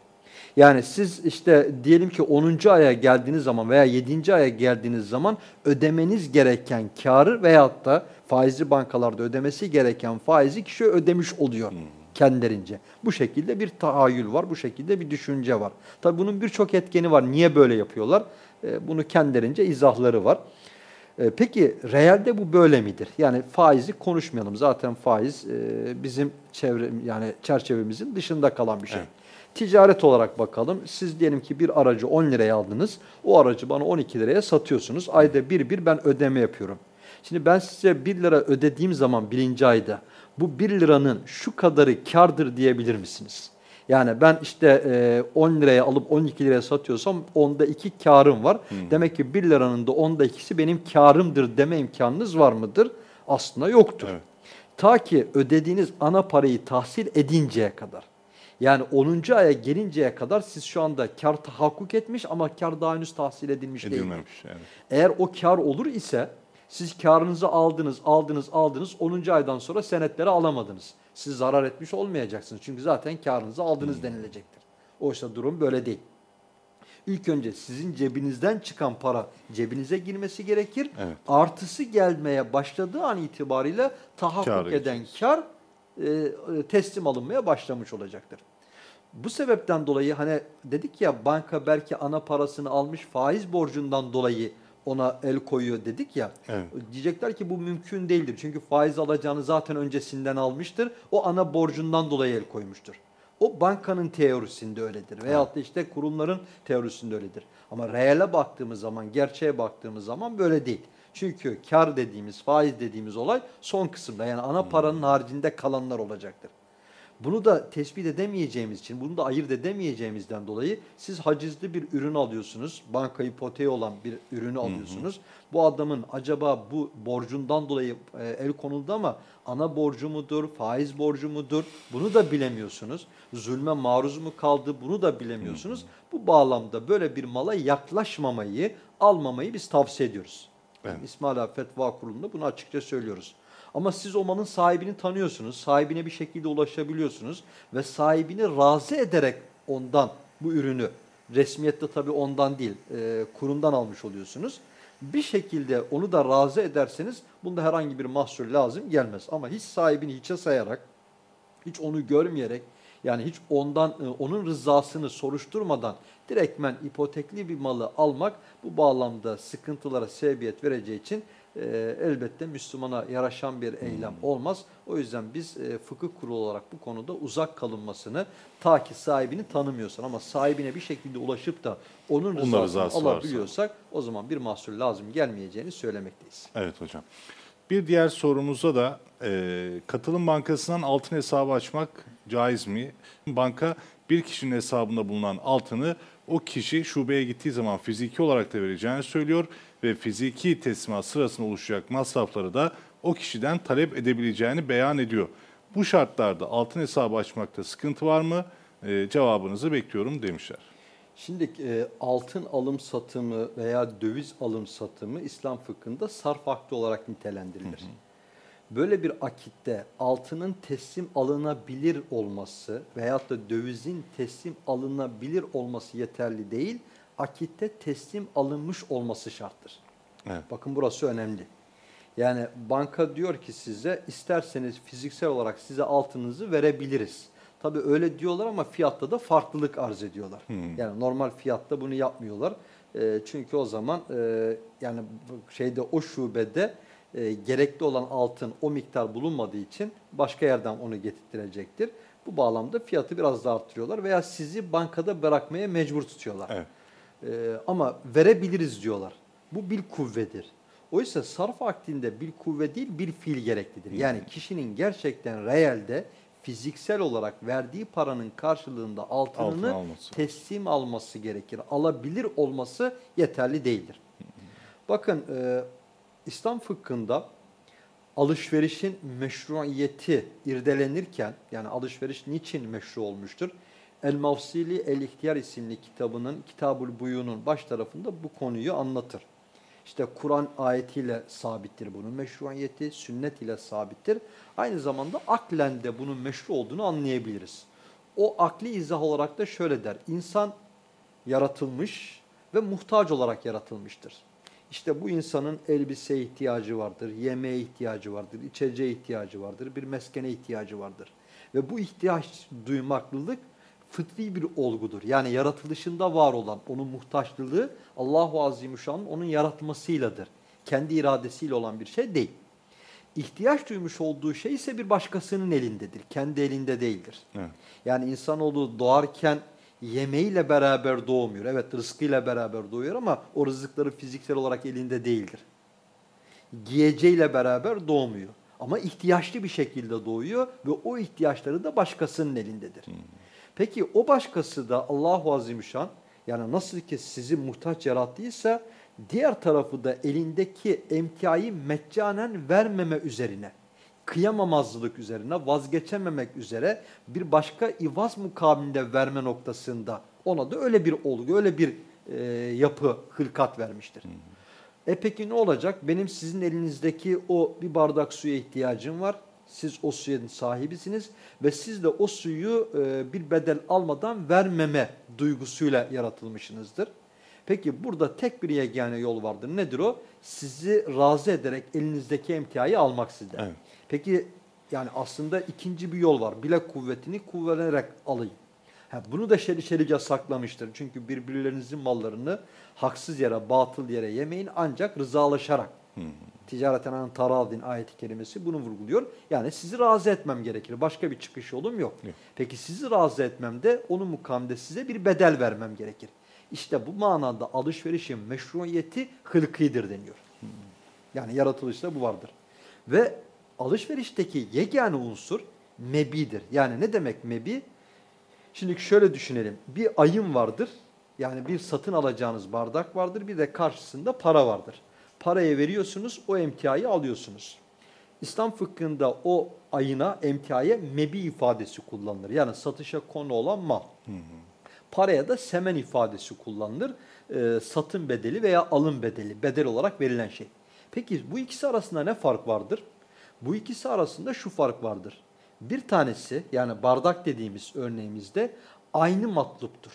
Yani siz işte diyelim ki 10. aya geldiğiniz zaman veya 7. aya geldiğiniz zaman ödemeniz gereken karı veyahut da faizli bankalarda ödemesi gereken faizi kişi ödemiş oluyor kendilerince. Bu şekilde bir tahayyül var, bu şekilde bir düşünce var. Tabii bunun birçok etkeni var. Niye böyle yapıyorlar? Ee, Bunu kendilerince izahları var. Ee, Peki realde bu böyle midir? Yani faizi konuşmayalım. Zaten faiz e, bizim çevre yani çerçevemizin dışında kalan bir şey. Evet. Ticaret olarak bakalım. Siz diyelim ki bir aracı 10 liraya aldınız. O aracı bana 12 liraya satıyorsunuz. Ayda bir bir ben ödeme yapıyorum. Şimdi ben size 1 lira ödediğim zaman birinci ayda bu 1 liranın şu kadarı kardır diyebilir misiniz? Yani ben işte e, 10 liraya alıp 12 liraya satıyorsam onda 2 karım var. Demek ki 1 liranın da onda ikisi benim karımdır deme imkanınız var mıdır? Aslında yoktur. Evet. Ta ki ödediğiniz ana parayı tahsil edinceye kadar. Yani 10. aya gelinceye kadar siz şu anda kar tahakkuk etmiş ama kar daha henüz tahsil edilmiş değil. Edilmemiş. Evet. Eğer o kar olur ise siz karınızı aldınız, aldınız, aldınız. 10. aydan sonra senetleri alamadınız. Siz zarar etmiş olmayacaksınız. Çünkü zaten karınızı aldınız denilecektir. Oysa durum böyle değil. İlk önce sizin cebinizden çıkan para cebinize girmesi gerekir. Evet. Artısı gelmeye başladığı an itibariyle tahakkuk eden kar teslim alınmaya başlamış olacaktır. Bu sebepten dolayı hani dedik ya banka belki ana parasını almış faiz borcundan dolayı ona el koyuyor dedik ya. Evet. Diyecekler ki bu mümkün değildir. Çünkü faiz alacağını zaten öncesinden almıştır. O ana borcundan dolayı el koymuştur. O bankanın teorisinde öyledir. Veyahut da işte kurumların teorisinde öyledir. Ama reale baktığımız zaman, gerçeğe baktığımız zaman böyle değil. Çünkü kar dediğimiz, faiz dediğimiz olay son kısımda yani ana paranın haricinde kalanlar olacaktır. Bunu da tespit edemeyeceğimiz için, bunu da ayırt edemeyeceğimizden dolayı siz hacizli bir ürün alıyorsunuz. Banka ipoteği olan bir ürünü alıyorsunuz. Bu adamın acaba bu borcundan dolayı e, el konuldu ama ana borcu mudur, faiz borcu mudur bunu da bilemiyorsunuz. Zulme maruz mu kaldı bunu da bilemiyorsunuz. Bu bağlamda böyle bir mala yaklaşmamayı, almamayı biz tavsiye ediyoruz. Evet. İsmail Ağa Fetva Kurulu'nda bunu açıkça söylüyoruz. Ama siz o malın sahibini tanıyorsunuz, sahibine bir şekilde ulaşabiliyorsunuz ve sahibini razı ederek ondan bu ürünü, resmiyette tabii ondan değil, e, kurumdan almış oluyorsunuz. bir şekilde onu da razı ederseniz bunda herhangi bir mahsur lazım gelmez. Ama hiç sahibini hiçe sayarak, hiç onu görmeyerek, yani hiç ondan e, onun rızasını soruşturmadan direktmen ipotekli bir malı almak bu bağlamda sıkıntılara sebebiyet vereceği için e, elbette Müslümana yaraşan bir eylem olmaz. O yüzden biz e, fıkıh kurulu olarak bu konuda uzak kalınmasını ta ki sahibini tanımıyorsan ama sahibine bir şekilde ulaşıp da onun rızasını rızası varsa. alabiliyorsak o zaman bir mahsur lazım gelmeyeceğini söylemekteyiz. Evet hocam. Bir diğer sorumuzda da e, katılım bankasından altın hesabı açmak caiz mi? Banka bir kişinin hesabında bulunan altını o kişi şubeye gittiği zaman fiziki olarak da vereceğini söylüyor ve fiziki teslimat sırasında oluşacak masrafları da o kişiden talep edebileceğini beyan ediyor. Bu şartlarda altın hesabı açmakta sıkıntı var mı? E, cevabınızı bekliyorum demişler. Şimdi e, altın alım satımı veya döviz alım satımı İslam fıkhında sarf akdi olarak nitelendirilir. Böyle bir akitte altının teslim alınabilir olması veyahut da dövizin teslim alınabilir olması yeterli değil, akitte teslim alınmış olması şarttır. Evet. Bakın burası önemli. Yani banka diyor ki size isterseniz fiziksel olarak size altınızı verebiliriz. Tabii öyle diyorlar ama fiyatta da farklılık arz ediyorlar. Yani normal fiyatta bunu yapmıyorlar. E, çünkü o zaman e, yani şeyde o şubede e, gerekli olan altın o miktar bulunmadığı için başka yerden onu getirtirecektir. Bu bağlamda fiyatı biraz daha arttırıyorlar veya sizi bankada bırakmaya mecbur tutuyorlar. Evet. Ee, ama verebiliriz diyorlar. Bu bir kuvvedir. Oysa sarf akdinde bir kuvve değil bir fiil gereklidir. Yani kişinin gerçekten reelde fiziksel olarak verdiği paranın karşılığında altınını Altın alması. teslim alması gerekir. Alabilir olması yeterli değildir. Bakın e, İslam fıkhında alışverişin meşruiyeti irdelenirken yani alışveriş niçin meşru olmuştur? El Mavsili El İhtiyar isimli kitabının Kitabul Buyu'nun baş tarafında bu konuyu anlatır. İşte Kur'an ayetiyle sabittir bunun meşruiyeti, sünnet ile sabittir. Aynı zamanda aklen de bunun meşru olduğunu anlayabiliriz. O akli izah olarak da şöyle der. İnsan yaratılmış ve muhtaç olarak yaratılmıştır. İşte bu insanın elbiseye ihtiyacı vardır, yemeğe ihtiyacı vardır, içeceğe ihtiyacı vardır, bir meskene ihtiyacı vardır. Ve bu ihtiyaç duymaklılık fıtri bir olgudur. Yani yaratılışında var olan onun muhtaçlılığı Allahu Azimüşşan'ın onun yaratmasıyladır. Kendi iradesiyle olan bir şey değil. İhtiyaç duymuş olduğu şey ise bir başkasının elindedir. Kendi elinde değildir. Evet. Yani insanoğlu doğarken yemeğiyle beraber doğmuyor. Evet rızkıyla beraber doğuyor ama o rızıkları fiziksel olarak elinde değildir. Giyeceğiyle beraber doğmuyor. Ama ihtiyaçlı bir şekilde doğuyor ve o ihtiyaçları da başkasının elindedir. Peki o başkası da Allahu Azimüşşan yani nasıl ki sizi muhtaç yarattıysa diğer tarafı da elindeki emtiayı meccanen vermeme üzerine kıyamamazlık üzerine, vazgeçememek üzere bir başka ivaz mukabilinde verme noktasında ona da öyle bir olgu, öyle bir e, yapı, hılkat vermiştir. E peki ne olacak? Benim sizin elinizdeki o bir bardak suya ihtiyacım var. Siz o suyun sahibisiniz ve siz de o suyu e, bir bedel almadan vermeme duygusuyla yaratılmışsınızdır. Peki burada tek bir yegane yol vardır. Nedir o? Sizi razı ederek elinizdeki emtiayı almak sizden. Evet. Peki yani aslında ikinci bir yol var. Bilek kuvvetini kuvvetenerek alayım. Ha, bunu da şeri şerice saklamıştır. Çünkü birbirlerinizin mallarını haksız yere, batıl yere yemeyin ancak rızalaşarak. Ticareten an taradin ayeti kerimesi bunu vurguluyor. Yani sizi razı etmem gerekir. Başka bir çıkış yolum yok. Peki sizi razı etmemde onun mukamde size bir bedel vermem gerekir. İşte bu manada alışverişin meşruiyeti hılkidir deniyor. Yani yaratılışta bu vardır. Ve alışverişteki yegane unsur mebidir. Yani ne demek mebi? Şimdi şöyle düşünelim. Bir ayın vardır. Yani bir satın alacağınız bardak vardır. Bir de karşısında para vardır. Parayı veriyorsunuz, o emtiayı alıyorsunuz. İslam fıkhında o ayına, emtiaya mebi ifadesi kullanılır. Yani satışa konu olan mal. Paraya da semen ifadesi kullanılır. Ee, satın bedeli veya alım bedeli, bedel olarak verilen şey. Peki bu ikisi arasında ne fark vardır? Bu ikisi arasında şu fark vardır. Bir tanesi yani bardak dediğimiz örneğimizde aynı matluptur.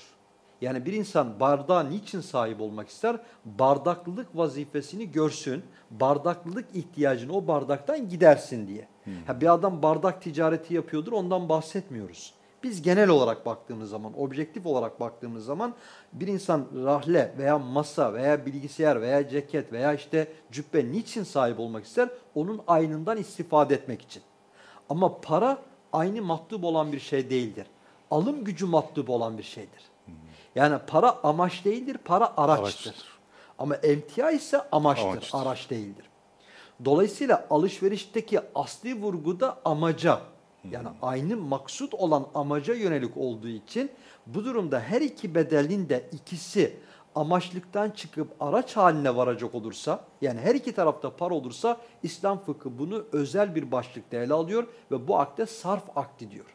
Yani bir insan bardağa niçin sahip olmak ister? Bardaklılık vazifesini görsün, bardaklılık ihtiyacını o bardaktan gidersin diye. Ha, bir adam bardak ticareti yapıyordur ondan bahsetmiyoruz. Biz genel olarak baktığımız zaman, objektif olarak baktığımız zaman bir insan rahle veya masa veya bilgisayar veya ceket veya işte cübbe niçin sahip olmak ister? Onun aynından istifade etmek için. Ama para aynı matlub olan bir şey değildir. Alım gücü matlub olan bir şeydir. Yani para amaç değildir, para araçtır. Araçtır. Ama emtia ise amaçtır, Amaçtır. araç değildir. Dolayısıyla alışverişteki asli vurgu da amaca, yani aynı maksut olan amaca yönelik olduğu için bu durumda her iki bedelin de ikisi amaçlıktan çıkıp araç haline varacak olursa, yani her iki tarafta para olursa İslam fıkhı bunu özel bir başlıkta ele alıyor ve bu akde sarf akdi diyor.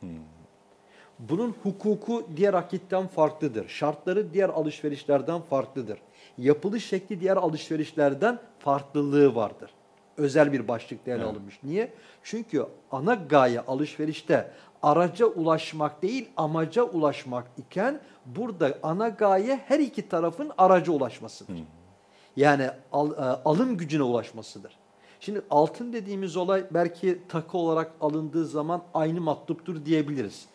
Bunun hukuku diğer akitten farklıdır. Şartları diğer alışverişlerden farklıdır. Yapılış şekli diğer alışverişlerden farklılığı vardır. Özel bir başlıkta ele alınmış. Niye? Çünkü ana gaye alışverişte araca ulaşmak değil amaca ulaşmak iken burada ana gaye her iki tarafın araca ulaşmasıdır. Yani al- e, alım gücüne ulaşmasıdır. Şimdi altın dediğimiz olay belki takı olarak alındığı zaman aynı matluptur diyebiliriz.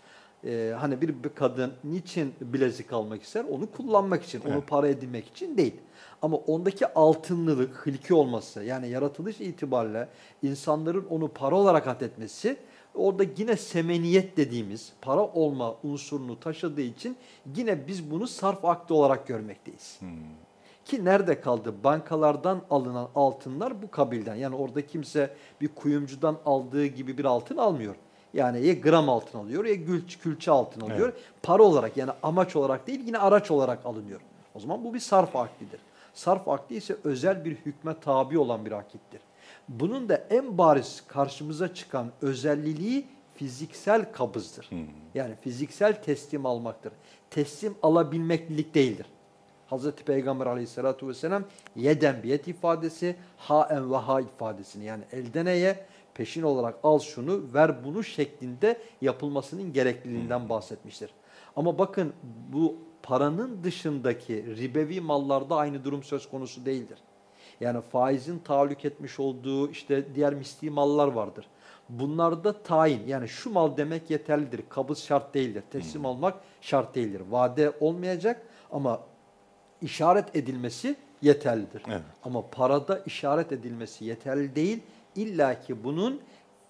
Ee, hani bir, bir kadın niçin bilezik almak ister? Onu kullanmak için, onu Evet. para edinmek için değil. Ama ondaki altınlılık, hılki olması yani yaratılış itibariyle insanların onu para olarak adetmesi orada yine semeniyet dediğimiz para olma unsurunu taşıdığı için yine biz bunu sarf akdi olarak görmekteyiz. Ki nerede kaldı? Bankalardan alınan altınlar bu kabilden. Yani orada kimse bir kuyumcudan aldığı gibi bir altın almıyor. Yani ya gram altın alıyor ya gülç, külçe altın alıyor. Para olarak yani amaç olarak değil yine araç olarak alınıyor. O zaman bu bir sarf akdidir. Sarf akdi ise özel bir hükme tabi olan bir akittir. Bunun da en bariz karşımıza çıkan özelliği fiziksel kabızdır. Yani fiziksel teslim almaktır. Teslim alabilmeklilik değildir. Hazreti Peygamber aleyhissalatu vesselam yeden biyet ifadesi, haen ve ha ifadesini yani elden eye peşin olarak al şunu ver bunu şeklinde yapılmasının gerekliliğinden bahsetmiştir. Ama bakın bu paranın dışındaki ribevi mallarda aynı durum söz konusu değildir. Yani faizin tahallük etmiş olduğu işte diğer misli mallar vardır. Bunlarda tayin yani şu mal demek yeterlidir. Kabız şart değildir. Teslim almak şart değildir. Vade olmayacak ama işaret edilmesi yeterlidir. Evet. Ama parada işaret edilmesi yeterli değil. İlla ki bunun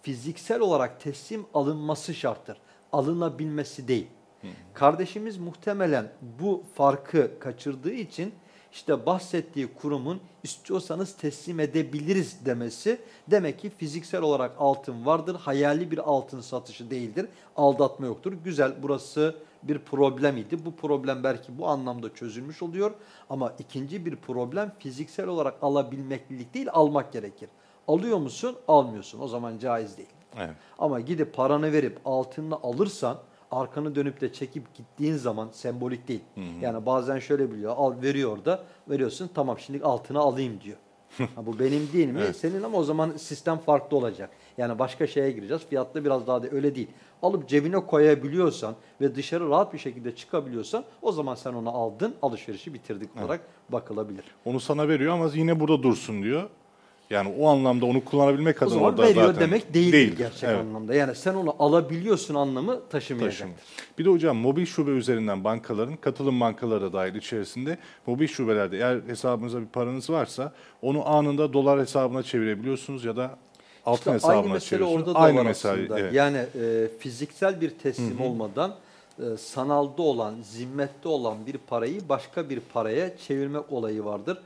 fiziksel olarak teslim alınması şarttır. Alınabilmesi değil. Kardeşimiz muhtemelen bu farkı kaçırdığı için işte bahsettiği kurumun istiyorsanız teslim edebiliriz demesi demek ki fiziksel olarak altın vardır. Hayali bir altın satışı değildir. Aldatma yoktur. Güzel burası bir problem idi. Bu problem belki bu anlamda çözülmüş oluyor. Ama ikinci bir problem fiziksel olarak alabilmeklilik değil almak gerekir. Alıyor musun? Almıyorsun. O zaman caiz değil. Evet. Ama gidip paranı verip altınını alırsan arkanı dönüp de çekip gittiğin zaman sembolik değil. Yani bazen şöyle biliyor al veriyor da veriyorsun tamam şimdi altını alayım diyor. [laughs] ha, bu benim değil mi? Evet. Senin ama o zaman sistem farklı olacak. Yani başka şeye gireceğiz. Fiyatta biraz daha da öyle değil. Alıp cebine koyabiliyorsan ve dışarı rahat bir şekilde çıkabiliyorsan o zaman sen onu aldın alışverişi bitirdik olarak bakılabilir. Onu sana veriyor ama yine burada dursun diyor. Yani o anlamda onu kullanabilmek O adına zaman orada veriyor zaten demek değildir, değildir. gerçek Evet. anlamda. Yani sen onu alabiliyorsun anlamı taşımayacaktır. Taşım. Bir de hocam mobil şube üzerinden bankaların, katılım bankaları da dahil içerisinde mobil şubelerde eğer hesabınızda bir paranız varsa onu anında dolar hesabına çevirebiliyorsunuz ya da altın İşte hesabına aynı mesele orada da Aynı var mesele, aslında. evet. Yani e, fiziksel bir teslim olmadan e, sanalda olan, zimmette olan bir parayı başka bir paraya çevirmek olayı vardır.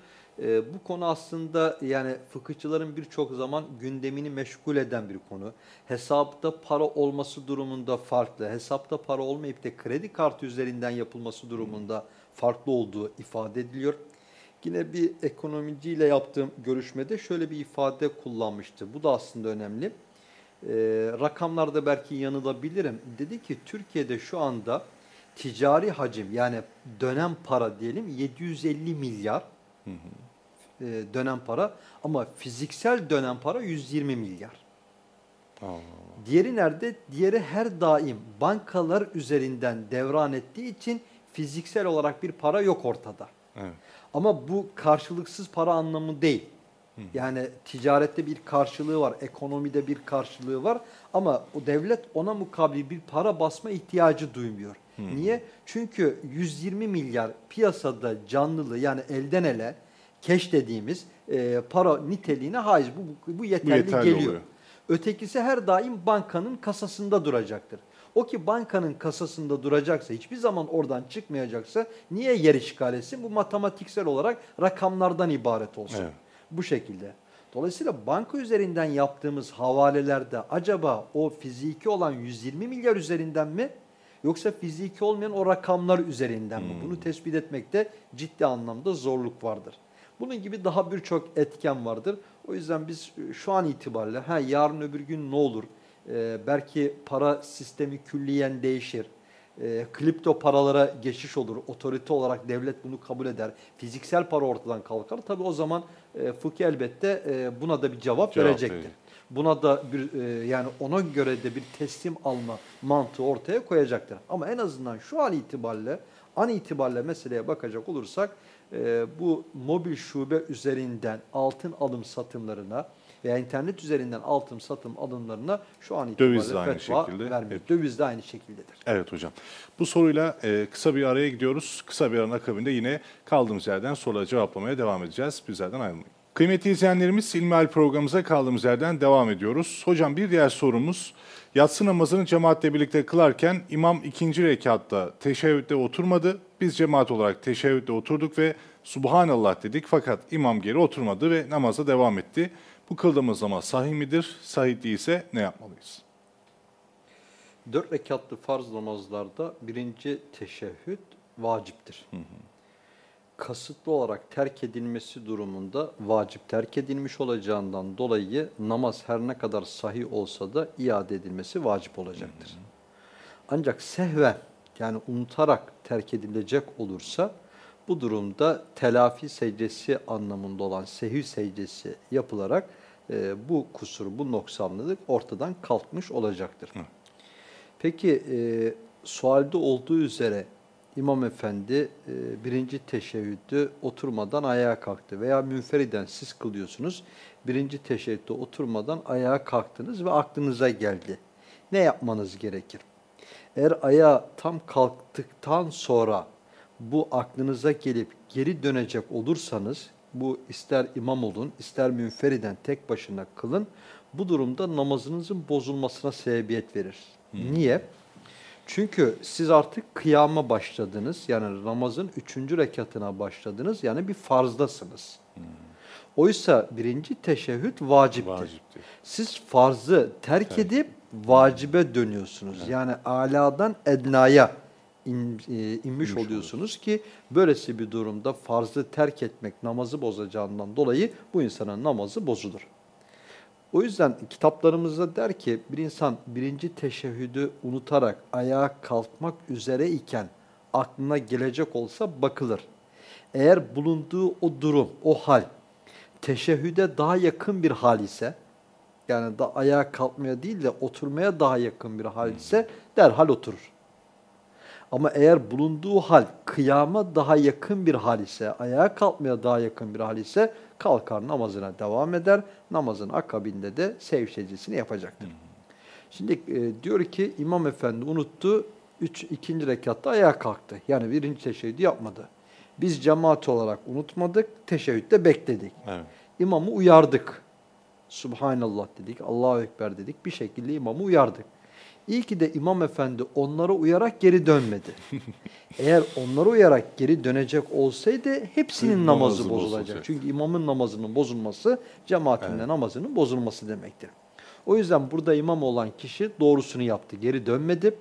E, bu konu aslında yani fıkıhçıların birçok zaman gündemini meşgul eden bir konu. Hesapta para olması durumunda farklı, hesapta para olmayıp da kredi kartı üzerinden yapılması durumunda farklı olduğu ifade ediliyor. Yine bir ekonomiciyle yaptığım görüşmede şöyle bir ifade kullanmıştı. Bu da aslında önemli. Ee, rakamlarda belki yanılabilirim. Dedi ki Türkiye'de şu anda ticari hacim yani dönem para diyelim 750 milyar e, dönem para ama fiziksel dönem para 120 milyar. Diğeri nerede? Diğeri her daim bankalar üzerinden devran ettiği için fiziksel olarak bir para yok ortada. Evet. Ama bu karşılıksız para anlamı değil. Yani ticarette bir karşılığı var, ekonomide bir karşılığı var ama o devlet ona mukabil bir para basma ihtiyacı duymuyor. Niye? Çünkü 120 milyar piyasada canlılığı yani elden ele keş dediğimiz e, para niteliğine haiz. Bu, bu yeterli, yeterli geliyor. oluyor. Ötekisi her daim bankanın kasasında duracaktır. O ki bankanın kasasında duracaksa, hiçbir zaman oradan çıkmayacaksa niye yer işgal etsin? Bu matematiksel olarak rakamlardan ibaret olsun. Evet. Bu şekilde. Dolayısıyla banka üzerinden yaptığımız havalelerde acaba o fiziki olan 120 milyar üzerinden mi yoksa fiziki olmayan o rakamlar üzerinden mi? Bunu tespit etmekte ciddi anlamda zorluk vardır. Bunun gibi daha birçok etken vardır. O yüzden biz şu an itibariyle ha yarın öbür gün ne olur? Ee, belki para sistemi külliyen değişir. E, kripto paralara geçiş olur. Otorite olarak devlet bunu kabul eder. Fiziksel para ortadan kalkar. Tabii o zaman e, fıkıh elbette e, buna da bir cevap, Cevap verecektir. verecek. Buna da bir e, yani ona göre de bir teslim alma mantığı ortaya koyacaktır. Ama en azından şu an itibariyle an itibariyle meseleye bakacak olursak e, bu mobil şube üzerinden altın alım satımlarına veya internet üzerinden altın satım alımlarına şu an itibariyle Döviz de aynı şekilde. vermiyor. Evet. Döviz de aynı şekildedir. Evet hocam. Bu soruyla e, kısa bir araya gidiyoruz. Kısa bir aranın akabinde yine kaldığımız yerden soruları cevaplamaya devam edeceğiz. Bizlerden ayrılmayın. Kıymetli izleyenlerimiz İlmihal programımıza kaldığımız yerden devam ediyoruz. Hocam bir diğer sorumuz yatsı namazını cemaatle birlikte kılarken imam ikinci rekatta teşehhütte oturmadı. Biz cemaat olarak teşehhütte oturduk ve Subhanallah dedik fakat imam geri oturmadı ve namaza devam etti. Bu kıldığımız namaz sahih midir? Sahih değilse ne yapmalıyız? Dört rekatlı farz namazlarda birinci teşehhüd vaciptir. Kasıtlı olarak terk edilmesi durumunda vacip terk edilmiş olacağından dolayı namaz her ne kadar sahih olsa da iade edilmesi vacip olacaktır. Ancak sehven yani unutarak terk edilecek olursa bu durumda telafi secdesi anlamında olan sehü secdesi yapılarak e, bu kusur, bu noksanlılık ortadan kalkmış olacaktır. Peki e, sualde olduğu üzere İmam Efendi e, birinci teşehhüdü oturmadan ayağa kalktı veya münferiden siz kılıyorsunuz. Birinci teşehhüdde oturmadan ayağa kalktınız ve aklınıza geldi. Ne yapmanız gerekir? Eğer ayağa tam kalktıktan sonra bu aklınıza gelip geri dönecek olursanız bu ister imam olun ister münferiden tek başına kılın bu durumda namazınızın bozulmasına sebebiyet verir. Niye? Çünkü siz artık kıyama başladınız. Yani namazın üçüncü rekatına başladınız. Yani bir farzdasınız. Oysa birinci teşehhüd vaciptir. Vaciptir. Siz farzı terk edip vacibe dönüyorsunuz. Yani aladan ednaya in, e, inmiş oluyorsunuz ki böylesi bir durumda farzı terk etmek namazı bozacağından dolayı bu insanın namazı bozulur. O yüzden kitaplarımızda der ki bir insan birinci teşehhüdü unutarak ayağa kalkmak üzere iken aklına gelecek olsa bakılır. Eğer bulunduğu o durum, o hal teşehhüde daha yakın bir hal ise yani da ayağa kalkmaya değil de oturmaya daha yakın bir hal ise derhal oturur. Ama eğer bulunduğu hal kıyama daha yakın bir hal ise, ayağa kalkmaya daha yakın bir hal ise kalkar namazına devam eder. Namazın akabinde de sev secdesini yapacaktır. Şimdi e, diyor ki İmam Efendi unuttu, üç, ikinci rekatta ayağa kalktı. Yani birinci teşehhüdü yapmadı. Biz cemaat olarak unutmadık, teşehhütte bekledik. Evet. İmamı uyardık. Subhanallah dedik, Allahu Ekber dedik. Bir şekilde imamı uyardık. İyi ki de İmam Efendi onlara uyarak geri dönmedi. Eğer onlara uyarak geri dönecek olsaydı hepsinin Namazı namazı bozulacak. bozulacak. Çünkü imamın namazının bozulması cemaatin de namazının bozulması demektir. O yüzden burada imam olan kişi doğrusunu yaptı. Geri dönmedi.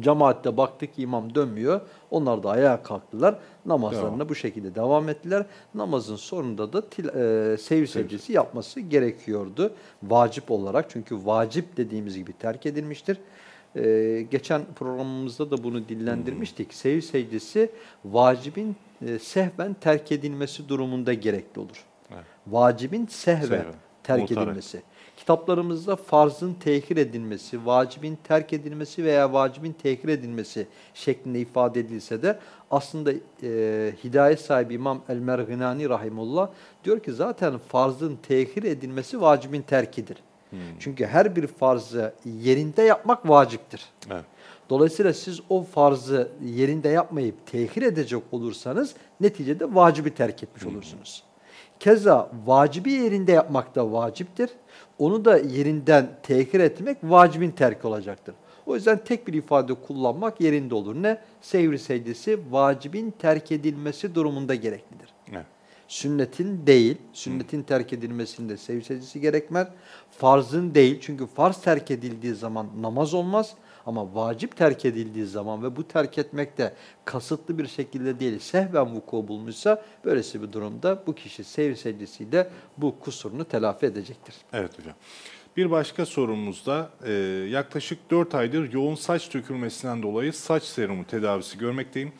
Cemaatte baktık ki imam dönmüyor. Onlar da ayağa kalktılar. Namazlarına Devam. bu şekilde devam ettiler. Namazın sonunda da til, e, sev secdesi yapması gerekiyordu. Vacip olarak. Çünkü vacip dediğimiz gibi terk edilmiştir. E, geçen programımızda da bunu dillendirmiştik. Sev secdesi vacibin e, sehven terk edilmesi durumunda gerekli olur. Evet. Vacibin sehven Sehven, terk unutarak. edilmesi. Kitaplarımızda farzın tehir edilmesi, vacibin terk edilmesi veya vacibin tehir edilmesi şeklinde ifade edilse de aslında e, hidayet sahibi İmam El-Merginani Rahimullah diyor ki zaten farzın tehir edilmesi vacibin terkidir. Hmm. Çünkü her bir farzı yerinde yapmak vaciptir. Evet. Dolayısıyla siz o farzı yerinde yapmayıp tehir edecek olursanız neticede vacibi terk etmiş hmm. olursunuz. Keza vacibi yerinde yapmak da vaciptir. Onu da yerinden tehir etmek vacibin terk olacaktır. O yüzden tek bir ifade kullanmak yerinde olur. Ne? Sevri secdesi vacibin terk edilmesi durumunda gereklidir. Evet. Sünnetin değil, sünnetin terk edilmesinde sevri secdesi gerekmez. Farzın değil çünkü farz terk edildiği zaman namaz olmaz. Ama vacip terk edildiği zaman ve bu terk etmek de kasıtlı bir şekilde değil, sehven vuku bulmuşsa böylesi bir durumda bu kişi sevri secdesiyle bu kusurunu telafi edecektir. Evet hocam. Bir başka sorumuzda e, yaklaşık 4 aydır yoğun saç dökülmesinden dolayı saç serumu tedavisi görmekteyim.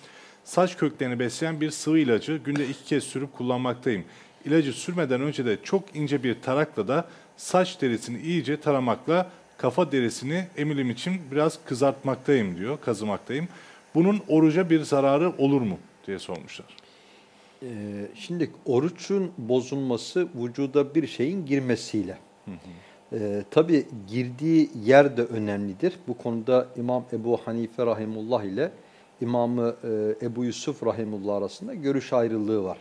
Saç köklerini besleyen bir sıvı ilacı günde iki kez sürüp kullanmaktayım. İlacı sürmeden önce de çok ince bir tarakla da saç derisini iyice taramakla kafa derisini emilim için biraz kızartmaktayım diyor, kazımaktayım. Bunun oruca bir zararı olur mu diye sormuşlar. Ee, şimdi oruçun bozulması vücuda bir şeyin girmesiyle. Hı hı. Ee, tabii girdiği yer de önemlidir. Bu konuda İmam Ebu Hanife Rahimullah ile İmamı e, Ebu Yusuf Rahimullah arasında görüş ayrılığı var.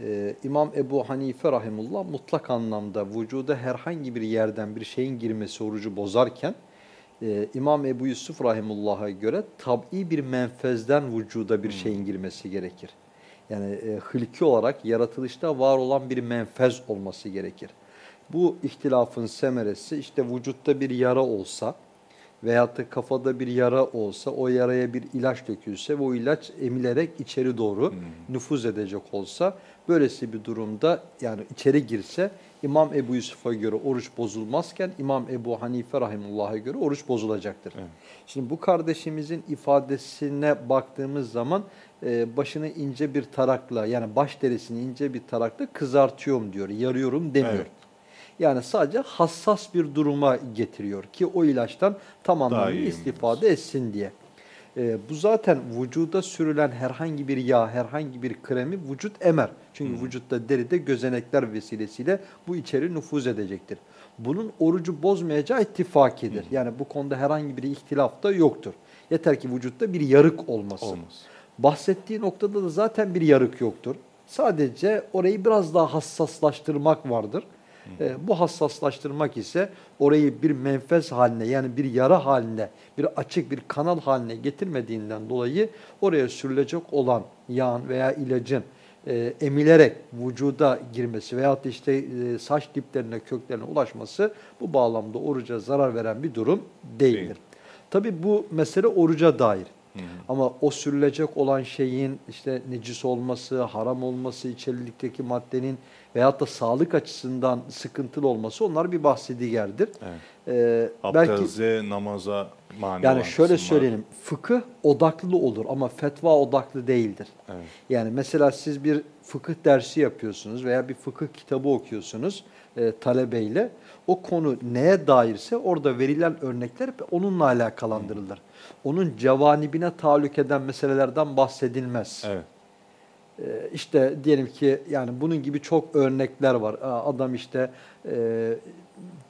Ee, İmam Ebu Hanife Rahimullah mutlak anlamda vücuda herhangi bir yerden bir şeyin girmesi orucu bozarken e, İmam Ebu Yusuf Rahimullah'a göre tabi bir menfezden vücuda bir hmm. şeyin girmesi gerekir. Yani e, hılki olarak yaratılışta var olan bir menfez olması gerekir. Bu ihtilafın semeresi işte vücutta bir yara olsa veyahut da kafada bir yara olsa o yaraya bir ilaç dökülse ve o ilaç emilerek içeri doğru hmm. nüfuz edecek olsa böylesi bir durumda yani içeri girse İmam Ebu Yusuf'a göre oruç bozulmazken İmam Ebu Hanife Rahimullah'a göre oruç bozulacaktır. Evet. Şimdi bu kardeşimizin ifadesine baktığımız zaman e, başını ince bir tarakla yani baş derisini ince bir tarakla kızartıyorum diyor, yarıyorum demiyor. Evet. Yani sadece hassas bir duruma getiriyor ki o ilaçtan tam anlamıyla istifade etsin diye. E, bu zaten vücuda sürülen herhangi bir yağ, herhangi bir kremi vücut emer. Çünkü hmm. vücutta deride gözenekler vesilesiyle bu içeri nüfuz edecektir. Bunun orucu bozmayacağı ittifakidir. Hmm. Yani bu konuda herhangi bir ihtilaf da yoktur. Yeter ki vücutta bir yarık olmasın. Olmaz. Bahsettiği noktada da zaten bir yarık yoktur. Sadece orayı biraz daha hassaslaştırmak vardır. E, bu hassaslaştırmak ise orayı bir menfez haline yani bir yara haline, bir açık bir kanal haline getirmediğinden dolayı oraya sürülecek olan yağın veya ilacın e, emilerek vücuda girmesi veyahut işte e, saç diplerine, köklerine ulaşması bu bağlamda oruca zarar veren bir durum değildir. Değil. Tabi bu mesele oruca dair. Hı. Ama o sürülecek olan şeyin işte necis olması, haram olması, içerilikteki maddenin veyahut da sağlık açısından sıkıntılı olması onlar bir bahsi diğerdir. Evet. Ee, Abdeste, belki, namaza mani Yani şöyle söyleyelim, fıkıh odaklı olur ama fetva odaklı değildir. Evet. Yani mesela siz bir fıkıh dersi yapıyorsunuz veya bir fıkıh kitabı okuyorsunuz e, talebeyle. O konu neye dairse orada verilen örnekler onunla alakalandırılır. Onun cevanibine tahallük eden meselelerden bahsedilmez. Evet. Ee, işte diyelim ki yani bunun gibi çok örnekler var. Adam işte e,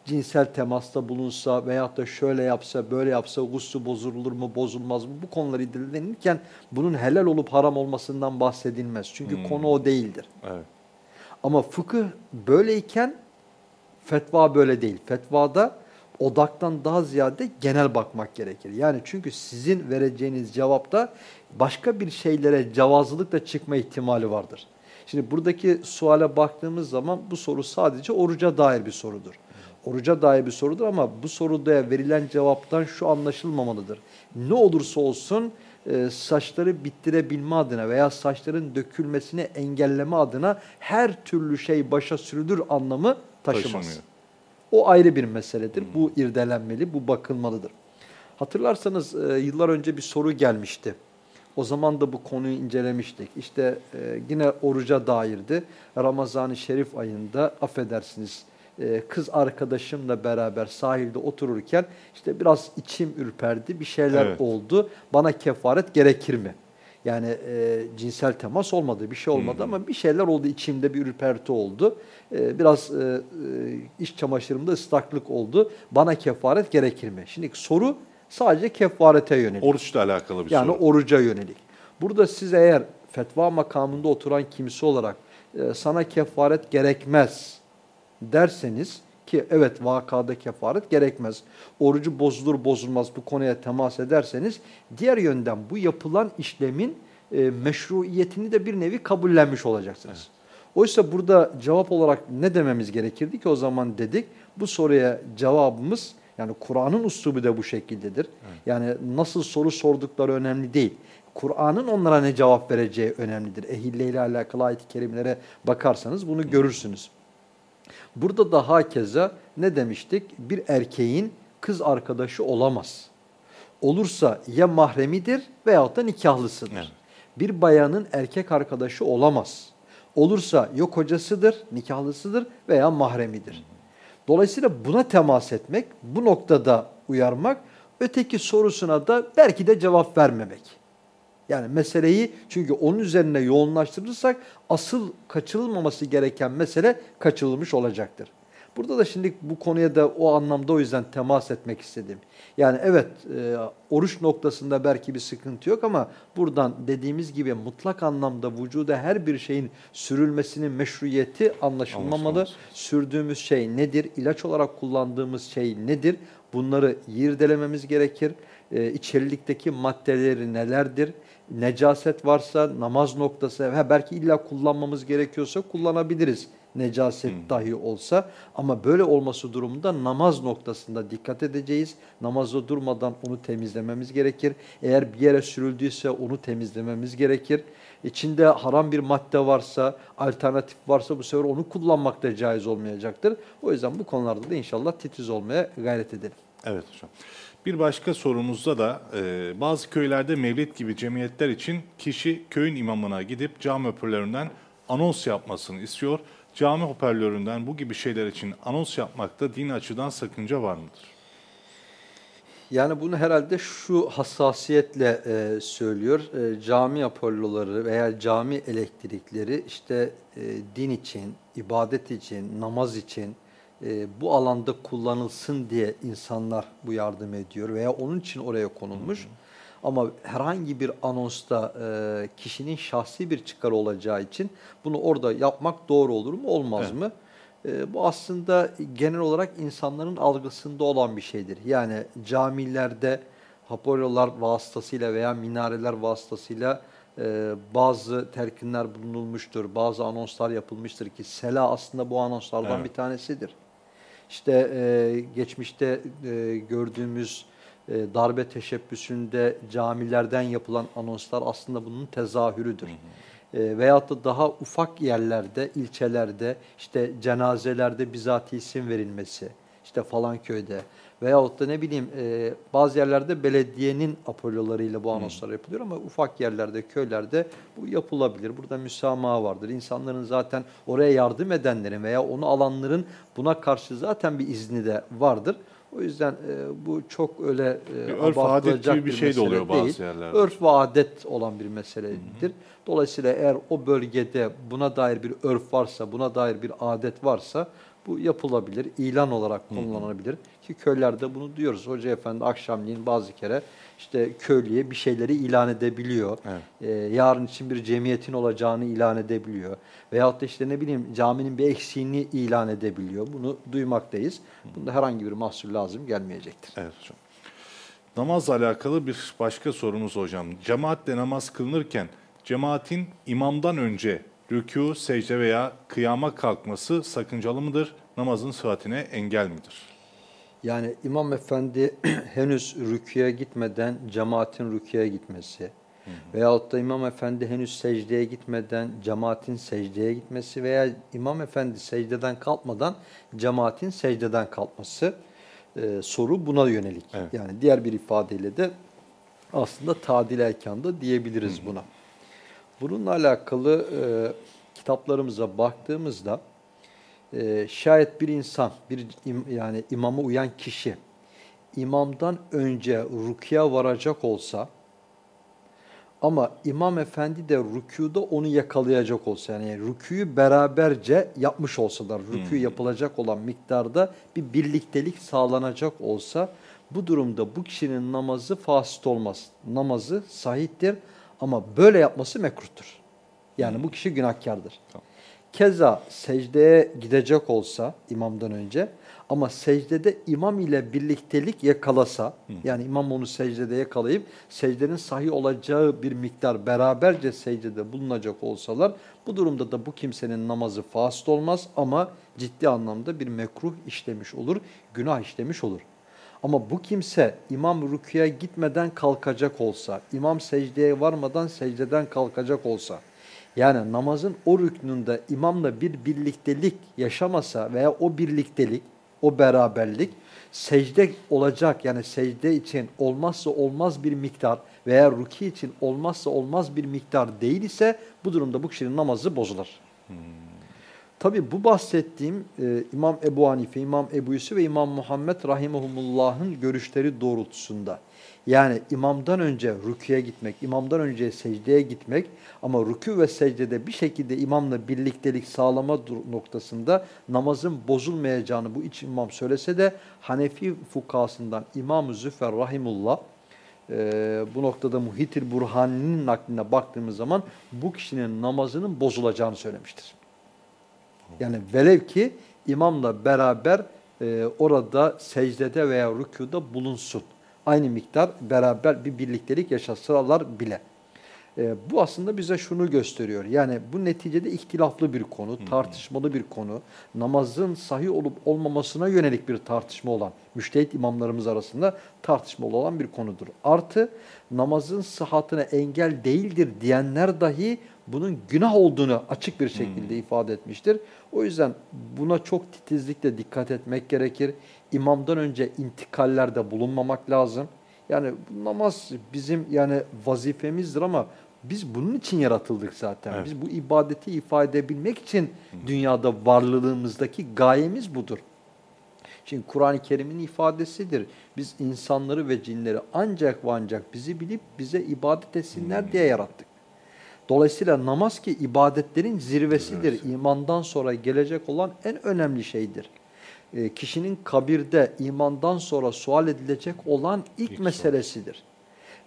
cinsel temasta bulunsa veyahut da şöyle yapsa, böyle yapsa guslu bozulur mu, bozulmaz mı? Bu konular idilenirken bunun helal olup haram olmasından bahsedilmez. Çünkü hmm. konu o değildir. Evet. Ama fıkıh böyleyken fetva böyle değil. Fetvada odaktan daha ziyade genel bakmak gerekir. Yani çünkü sizin vereceğiniz cevapta başka bir şeylere cevazlılıkla çıkma ihtimali vardır. Şimdi buradaki suale baktığımız zaman bu soru sadece oruca dair bir sorudur. Oruca dair bir sorudur ama bu soruda verilen cevaptan şu anlaşılmamalıdır. Ne olursa olsun e, saçları bittirebilme adına veya saçların dökülmesini engelleme adına her türlü şey başa sürülür anlamı taşımaz. Taşımıyor. O ayrı bir meseledir. Hmm. Bu irdelenmeli, bu bakılmalıdır. Hatırlarsanız e, yıllar önce bir soru gelmişti. O zaman da bu konuyu incelemiştik. İşte e, yine oruca dairdi. Ramazan-ı Şerif ayında affedersiniz e, kız arkadaşımla beraber sahilde otururken işte biraz içim ürperdi, bir şeyler Evet. oldu. Bana kefaret gerekir mi? Yani e, cinsel temas olmadı, bir şey olmadı ama bir şeyler oldu, içimde bir ürperti oldu. E, biraz e, e, iç çamaşırımda ıslaklık oldu. Bana kefaret gerekir mi? Şimdi soru sadece kefarete yönelik. Oruçla alakalı bir Yani soru. oruca yönelik. Burada siz eğer fetva makamında oturan kimse olarak e, sana kefaret gerekmez derseniz ki evet vakada kefaret gerekmez. Orucu bozulur bozulmaz bu konuya temas ederseniz diğer yönden bu yapılan işlemin e, meşruiyetini de bir nevi kabullenmiş olacaksınız. Oysa burada cevap olarak ne dememiz gerekirdi ki o zaman dedik bu soruya cevabımız yani Kur'an'ın uslubu da bu şekildedir. Yani nasıl soru sordukları önemli değil. Kur'an'ın onlara ne cevap vereceği önemlidir. Ehille ile alakalı ayet-i kerimelere bakarsanız bunu görürsünüz. Burada da hakeza ne demiştik? Bir erkeğin kız arkadaşı olamaz. Olursa ya mahremidir veyahut da nikahlısıdır. Evet. Bir bayanın erkek arkadaşı olamaz. Olursa ya kocasıdır, nikahlısıdır veya mahremidir. Dolayısıyla buna temas etmek, bu noktada uyarmak, öteki sorusuna da belki de cevap vermemek. Yani meseleyi çünkü onun üzerine yoğunlaştırırsak asıl kaçırılmaması gereken mesele kaçırılmış olacaktır. Burada da şimdi bu konuya da o anlamda o yüzden temas etmek istedim. Yani evet e, oruç noktasında belki bir sıkıntı yok ama buradan dediğimiz gibi mutlak anlamda vücuda her bir şeyin sürülmesinin meşruiyeti anlaşılmamalı. Anlaşılmaz. Sürdüğümüz şey nedir? İlaç olarak kullandığımız şey nedir? Bunları yirdelememiz gerekir. E, içerilikteki maddeleri nelerdir? Necaset varsa namaz noktası, ha belki illa kullanmamız gerekiyorsa kullanabiliriz necaset dahi olsa. Ama böyle olması durumunda namaz noktasında dikkat edeceğiz. Namazda durmadan onu temizlememiz gerekir. Eğer bir yere sürüldüyse onu temizlememiz gerekir. İçinde haram bir madde varsa, alternatif varsa bu sefer onu kullanmak da caiz olmayacaktır. O yüzden bu konularda da inşallah titiz olmaya gayret edelim. Evet hocam. Bir başka sorumuzda da e, bazı köylerde mevlid gibi cemiyetler için kişi köyün imamına gidip cami hoparlöründen anons yapmasını istiyor. Cami hoparlöründen bu gibi şeyler için anons yapmakta din açıdan sakınca var mıdır? Yani bunu herhalde şu hassasiyetle e, söylüyor. E, cami apolloları veya cami elektrikleri işte e, din için, ibadet için, namaz için e, bu alanda kullanılsın diye insanlar bu yardım ediyor veya onun için oraya konulmuş. Ama herhangi bir anonsta e, kişinin şahsi bir çıkarı olacağı için bunu orada yapmak doğru olur mu olmaz Evet. mı? E, bu aslında genel olarak insanların algısında olan bir şeydir. Yani camilerde Apollolar vasıtasıyla veya minareler vasıtasıyla e, bazı telkinler bulunulmuştur, bazı anonslar yapılmıştır ki Sela aslında bu anonslardan Evet. bir tanesidir. İşte e, geçmişte e, gördüğümüz e, darbe teşebbüsünde camilerden yapılan anonslar aslında bunun tezahürüdür. E, veyahut da daha ufak yerlerde, ilçelerde, işte cenazelerde bizatihi isim verilmesi, işte falan köyde veyahut da ne bileyim e, bazı yerlerde belediyenin apollolarıyla bu anonslar yapılıyor ama ufak yerlerde, köylerde bu yapılabilir. Burada müsamaha vardır. İnsanların zaten oraya yardım edenlerin veya onu alanların buna karşı zaten bir izni de vardır. O yüzden e, bu çok öyle e, Bir örf abartılacak adet gibi bir şey de oluyor bazı değil. yerlerde. Örf ve adet olan bir meseledir. Dolayısıyla eğer o bölgede buna dair bir örf varsa, buna dair bir adet varsa bu yapılabilir, ilan olarak kullanılabilir. Ki köylerde bunu diyoruz. Hoca efendi akşamleyin bazı kere işte köylüye bir şeyleri ilan edebiliyor. Evet. Ee, yarın için bir cemiyetin olacağını ilan edebiliyor. Veyahut da işte ne bileyim caminin bir eksiğini ilan edebiliyor. Bunu duymaktayız. Bunda herhangi bir mahsur lazım gelmeyecektir. Evet hocam. Namazla alakalı bir başka sorumuz hocam. Cemaatle namaz kılınırken cemaatin imamdan önce rükû, secde veya kıyama kalkması sakıncalı mıdır? Namazın sıhhatine engel midir? Yani imam efendi [clears throat] henüz rüküye gitmeden cemaatin rüküye gitmesi veyahut da imam efendi henüz secdeye gitmeden cemaatin secdeye gitmesi veya imam efendi secdeden kalkmadan cemaatin secdeden kalkması e, soru buna yönelik. Evet. Yani diğer bir ifadeyle de aslında tadil erkanda diyebiliriz buna. Bununla alakalı e, kitaplarımıza baktığımızda e, şayet bir insan, bir im, yani imama uyan kişi imamdan önce rukiye varacak olsa ama imam efendi de rükuda onu yakalayacak olsa yani rüküyü beraberce yapmış olsalar, rükû hmm. yapılacak olan miktarda bir birliktelik sağlanacak olsa bu durumda bu kişinin namazı fasit olmaz. Namazı sahiptir ama böyle yapması mekruhtur. Yani hmm. bu kişi günahkardır. Tamam. Keza secdeye gidecek olsa imamdan önce ama secdede imam ile birliktelik yakalasa, Hı. yani imam onu secdede yakalayıp secdenin sahih olacağı bir miktar beraberce secdede bulunacak olsalar, bu durumda da bu kimsenin namazı fasit olmaz ama ciddi anlamda bir mekruh işlemiş olur, günah işlemiş olur. Ama bu kimse imam rüküye gitmeden kalkacak olsa, imam secdeye varmadan secdeden kalkacak olsa, yani namazın o rüknünde imamla bir birliktelik yaşamasa veya o birliktelik o beraberlik secde olacak yani secde için olmazsa olmaz bir miktar veya ruki için olmazsa olmaz bir miktar değil ise bu durumda bu kişinin namazı bozulur. Hmm. Tabi bu bahsettiğim e, İmam Ebu Hanife, İmam Ebu Yusuf ve İmam Muhammed Rahimahumullah'ın görüşleri doğrultusunda. Yani imamdan önce rüküye gitmek, imamdan önce secdeye gitmek ama rükü ve secdede bir şekilde imamla birliktelik sağlama noktasında namazın bozulmayacağını bu iç imam söylese de Hanefi fukasından İmam-ı Züfer Rahimullah e, bu noktada Muhitil Burhani'nin nakline baktığımız zaman bu kişinin namazının bozulacağını söylemiştir. Yani velev ki imamla beraber e, orada secdede veya rükuda bulunsun aynı miktar beraber bir birliktelik yaşasalar bile. E, bu aslında bize şunu gösteriyor. Yani bu neticede ihtilaflı bir konu, tartışmalı bir konu. Namazın sahih olup olmamasına yönelik bir tartışma olan, müştehit imamlarımız arasında tartışmalı olan bir konudur. Artı namazın sıhhatine engel değildir diyenler dahi bunun günah olduğunu açık bir şekilde hmm. ifade etmiştir. O yüzden buna çok titizlikle dikkat etmek gerekir. İmamdan önce intikallerde bulunmamak lazım. Yani namaz bizim yani vazifemizdir ama biz bunun için yaratıldık zaten. Evet. Biz bu ibadeti ifade edebilmek için hmm. dünyada varlığımızdaki gayemiz budur. Şimdi Kur'an-ı Kerim'in ifadesidir. Biz insanları ve cinleri ancak ve ancak bizi bilip bize ibadet etsinler hmm. diye yarattık. Dolayısıyla namaz ki ibadetlerin zirvesidir. Evet. İmandan sonra gelecek olan en önemli şeydir. E, kişinin kabirde imandan sonra sual edilecek olan ilk, ilk meselesidir. Soru.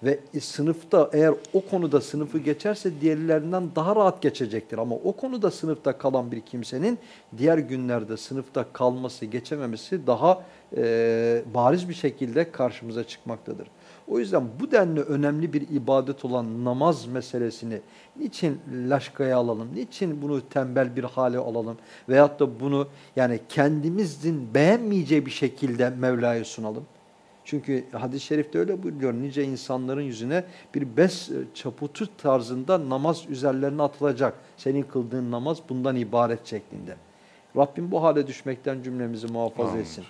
Ve sınıfta eğer o konuda sınıfı geçerse diğerlerinden daha rahat geçecektir. Ama o konuda sınıfta kalan bir kimsenin diğer günlerde sınıfta kalması, geçememesi daha e, bariz bir şekilde karşımıza çıkmaktadır. O yüzden bu denli önemli bir ibadet olan namaz meselesini niçin laşkaya alalım, niçin bunu tembel bir hale alalım veyahut da bunu yani kendimizin beğenmeyeceği bir şekilde Mevla'ya sunalım. Çünkü hadis-i şerifte öyle buyuruyor. Nice insanların yüzüne bir bes çaputu tarzında namaz üzerlerine atılacak. Senin kıldığın namaz bundan ibaret şeklinde. Rabbim bu hale düşmekten cümlemizi muhafaza etsin.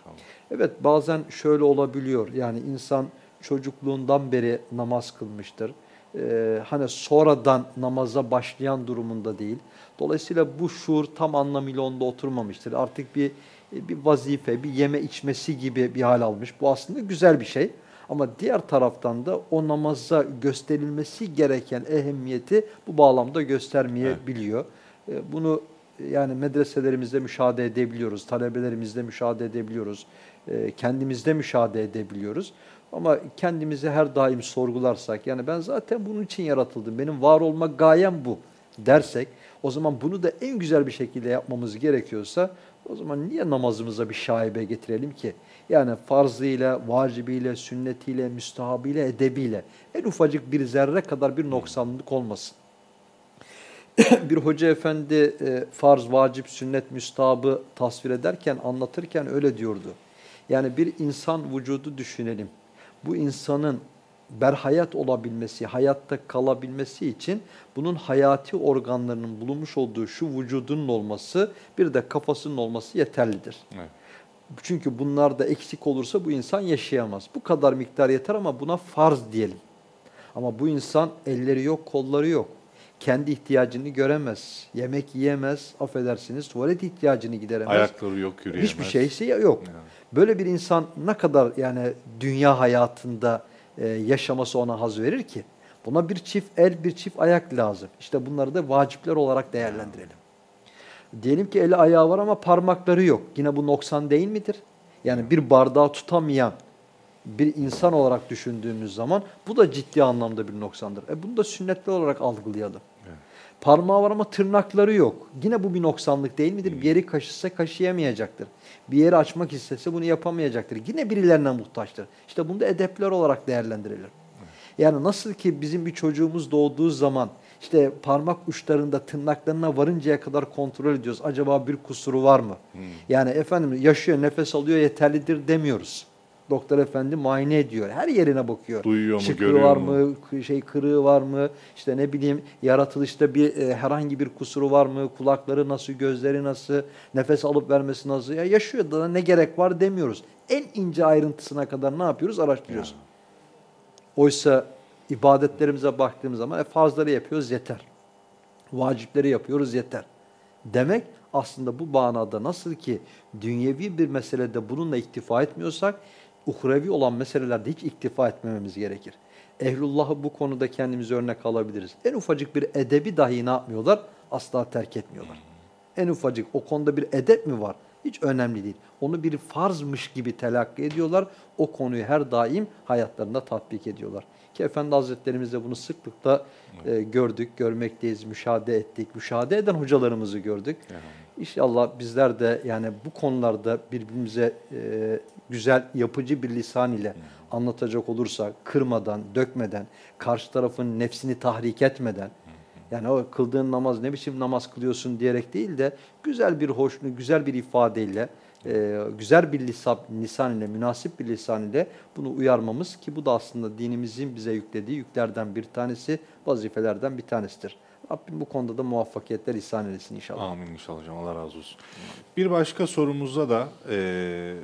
Evet bazen şöyle olabiliyor. Yani insan çocukluğundan beri namaz kılmıştır. Ee, hani sonradan namaza başlayan durumunda değil. Dolayısıyla bu şuur tam anlamıyla onda oturmamıştır. Artık bir bir vazife, bir yeme içmesi gibi bir hal almış. Bu aslında güzel bir şey. Ama diğer taraftan da o namaza gösterilmesi gereken ehemmiyeti bu bağlamda göstermeyebiliyor. Evet. Bunu yani medreselerimizde müşahede edebiliyoruz, talebelerimizde müşahede edebiliyoruz, e, kendimizde müşahede edebiliyoruz. Ama kendimizi her daim sorgularsak, yani ben zaten bunun için yaratıldım, benim var olma gayem bu dersek, o zaman bunu da en güzel bir şekilde yapmamız gerekiyorsa, o zaman niye namazımıza bir şaibe getirelim ki? Yani farzıyla, vacibiyle, sünnetiyle, müstahabiyle, edebiyle en ufacık bir zerre kadar bir noksanlık olmasın. [clears throat] bir hoca efendi e, farz, vacip, sünnet, müstahabı tasvir ederken, anlatırken öyle diyordu. Yani bir insan vücudu düşünelim. Bu insanın berhayat olabilmesi, hayatta kalabilmesi için bunun hayati organlarının bulunmuş olduğu şu vücudunun olması, bir de kafasının olması yeterlidir. Evet. Çünkü bunlar da eksik olursa bu insan yaşayamaz. Bu kadar miktar yeter ama buna farz diyelim. Ama bu insan elleri yok, kolları yok. Kendi ihtiyacını göremez. Yemek yiyemez, affedersiniz tuvalet ihtiyacını gideremez. Ayakları yok, yürüyemez. Hiçbir şeysi yok. Yani. Böyle bir insan ne kadar yani dünya hayatında e, yaşaması ona haz verir ki? Buna bir çift el, bir çift ayak lazım. İşte bunları da vacipler olarak değerlendirelim. Diyelim ki eli ayağı var ama parmakları yok. Yine bu noksan değil midir? Yani bir bardağı tutamayan bir insan olarak düşündüğümüz zaman bu da ciddi anlamda bir noksandır. E bunu da sünnetli olarak algılayalım. Evet. Parmağı var ama tırnakları yok. Yine bu bir noksanlık değil midir? Bir yeri kaşısa kaşıyamayacaktır. Bir yeri açmak istese bunu yapamayacaktır. Yine birilerine muhtaçtır. İşte bunu da edepler olarak değerlendirilir. Yani nasıl ki bizim bir çocuğumuz doğduğu zaman işte parmak uçlarında tırnaklarına varıncaya kadar kontrol ediyoruz. Acaba bir kusuru var mı? Yani efendim yaşıyor, nefes alıyor yeterlidir demiyoruz. Doktor efendi muayene ediyor. Her yerine bakıyor. Duyuyor mu, Şıklığı görüyor var mu? mı? şey kırığı var mı? İşte ne bileyim yaratılışta bir e, herhangi bir kusuru var mı? Kulakları nasıl, gözleri nasıl, nefes alıp vermesi nasıl? Ya yaşıyor da ne gerek var demiyoruz. En ince ayrıntısına kadar ne yapıyoruz? Araştırıyoruz. Oysa ibadetlerimize baktığımız zaman e, farzları yapıyoruz yeter. Vacipleri yapıyoruz yeter. Demek aslında bu manada nasıl ki dünyevi bir meselede bununla iktifa etmiyorsak, uhrevi olan meselelerde hiç iktifa etmememiz gerekir. Ehlullah'ı bu konuda kendimize örnek alabiliriz. En ufacık bir edebi dahi ne yapmıyorlar? Asla terk etmiyorlar. En ufacık o konuda bir edep mi var? Hiç önemli değil. Onu bir farzmış gibi telakki ediyorlar. O konuyu her daim hayatlarında tatbik ediyorlar. Ki Efendi Hazretlerimiz de bunu sıklıkla e, gördük, görmekteyiz, müşahede ettik. Müşahede eden hocalarımızı gördük. İnşallah bizler de yani bu konularda birbirimize e, güzel, yapıcı bir lisan ile anlatacak olursak, kırmadan, dökmeden, karşı tarafın nefsini tahrik etmeden, yani o kıldığın namaz ne biçim namaz kılıyorsun diyerek değil de güzel bir hoşnu, güzel bir ifadeyle, e, güzel bir lisan, lisan ile, münasip bir lisan ile bunu uyarmamız ki bu da aslında dinimizin bize yüklediği yüklerden bir tanesi, vazifelerden bir tanesidir. Rabbim bu konuda da muvaffakiyetler ihsan eylesin inşallah. Amin inşallah hocam. Allah razı olsun. Bir başka sorumuzda da e,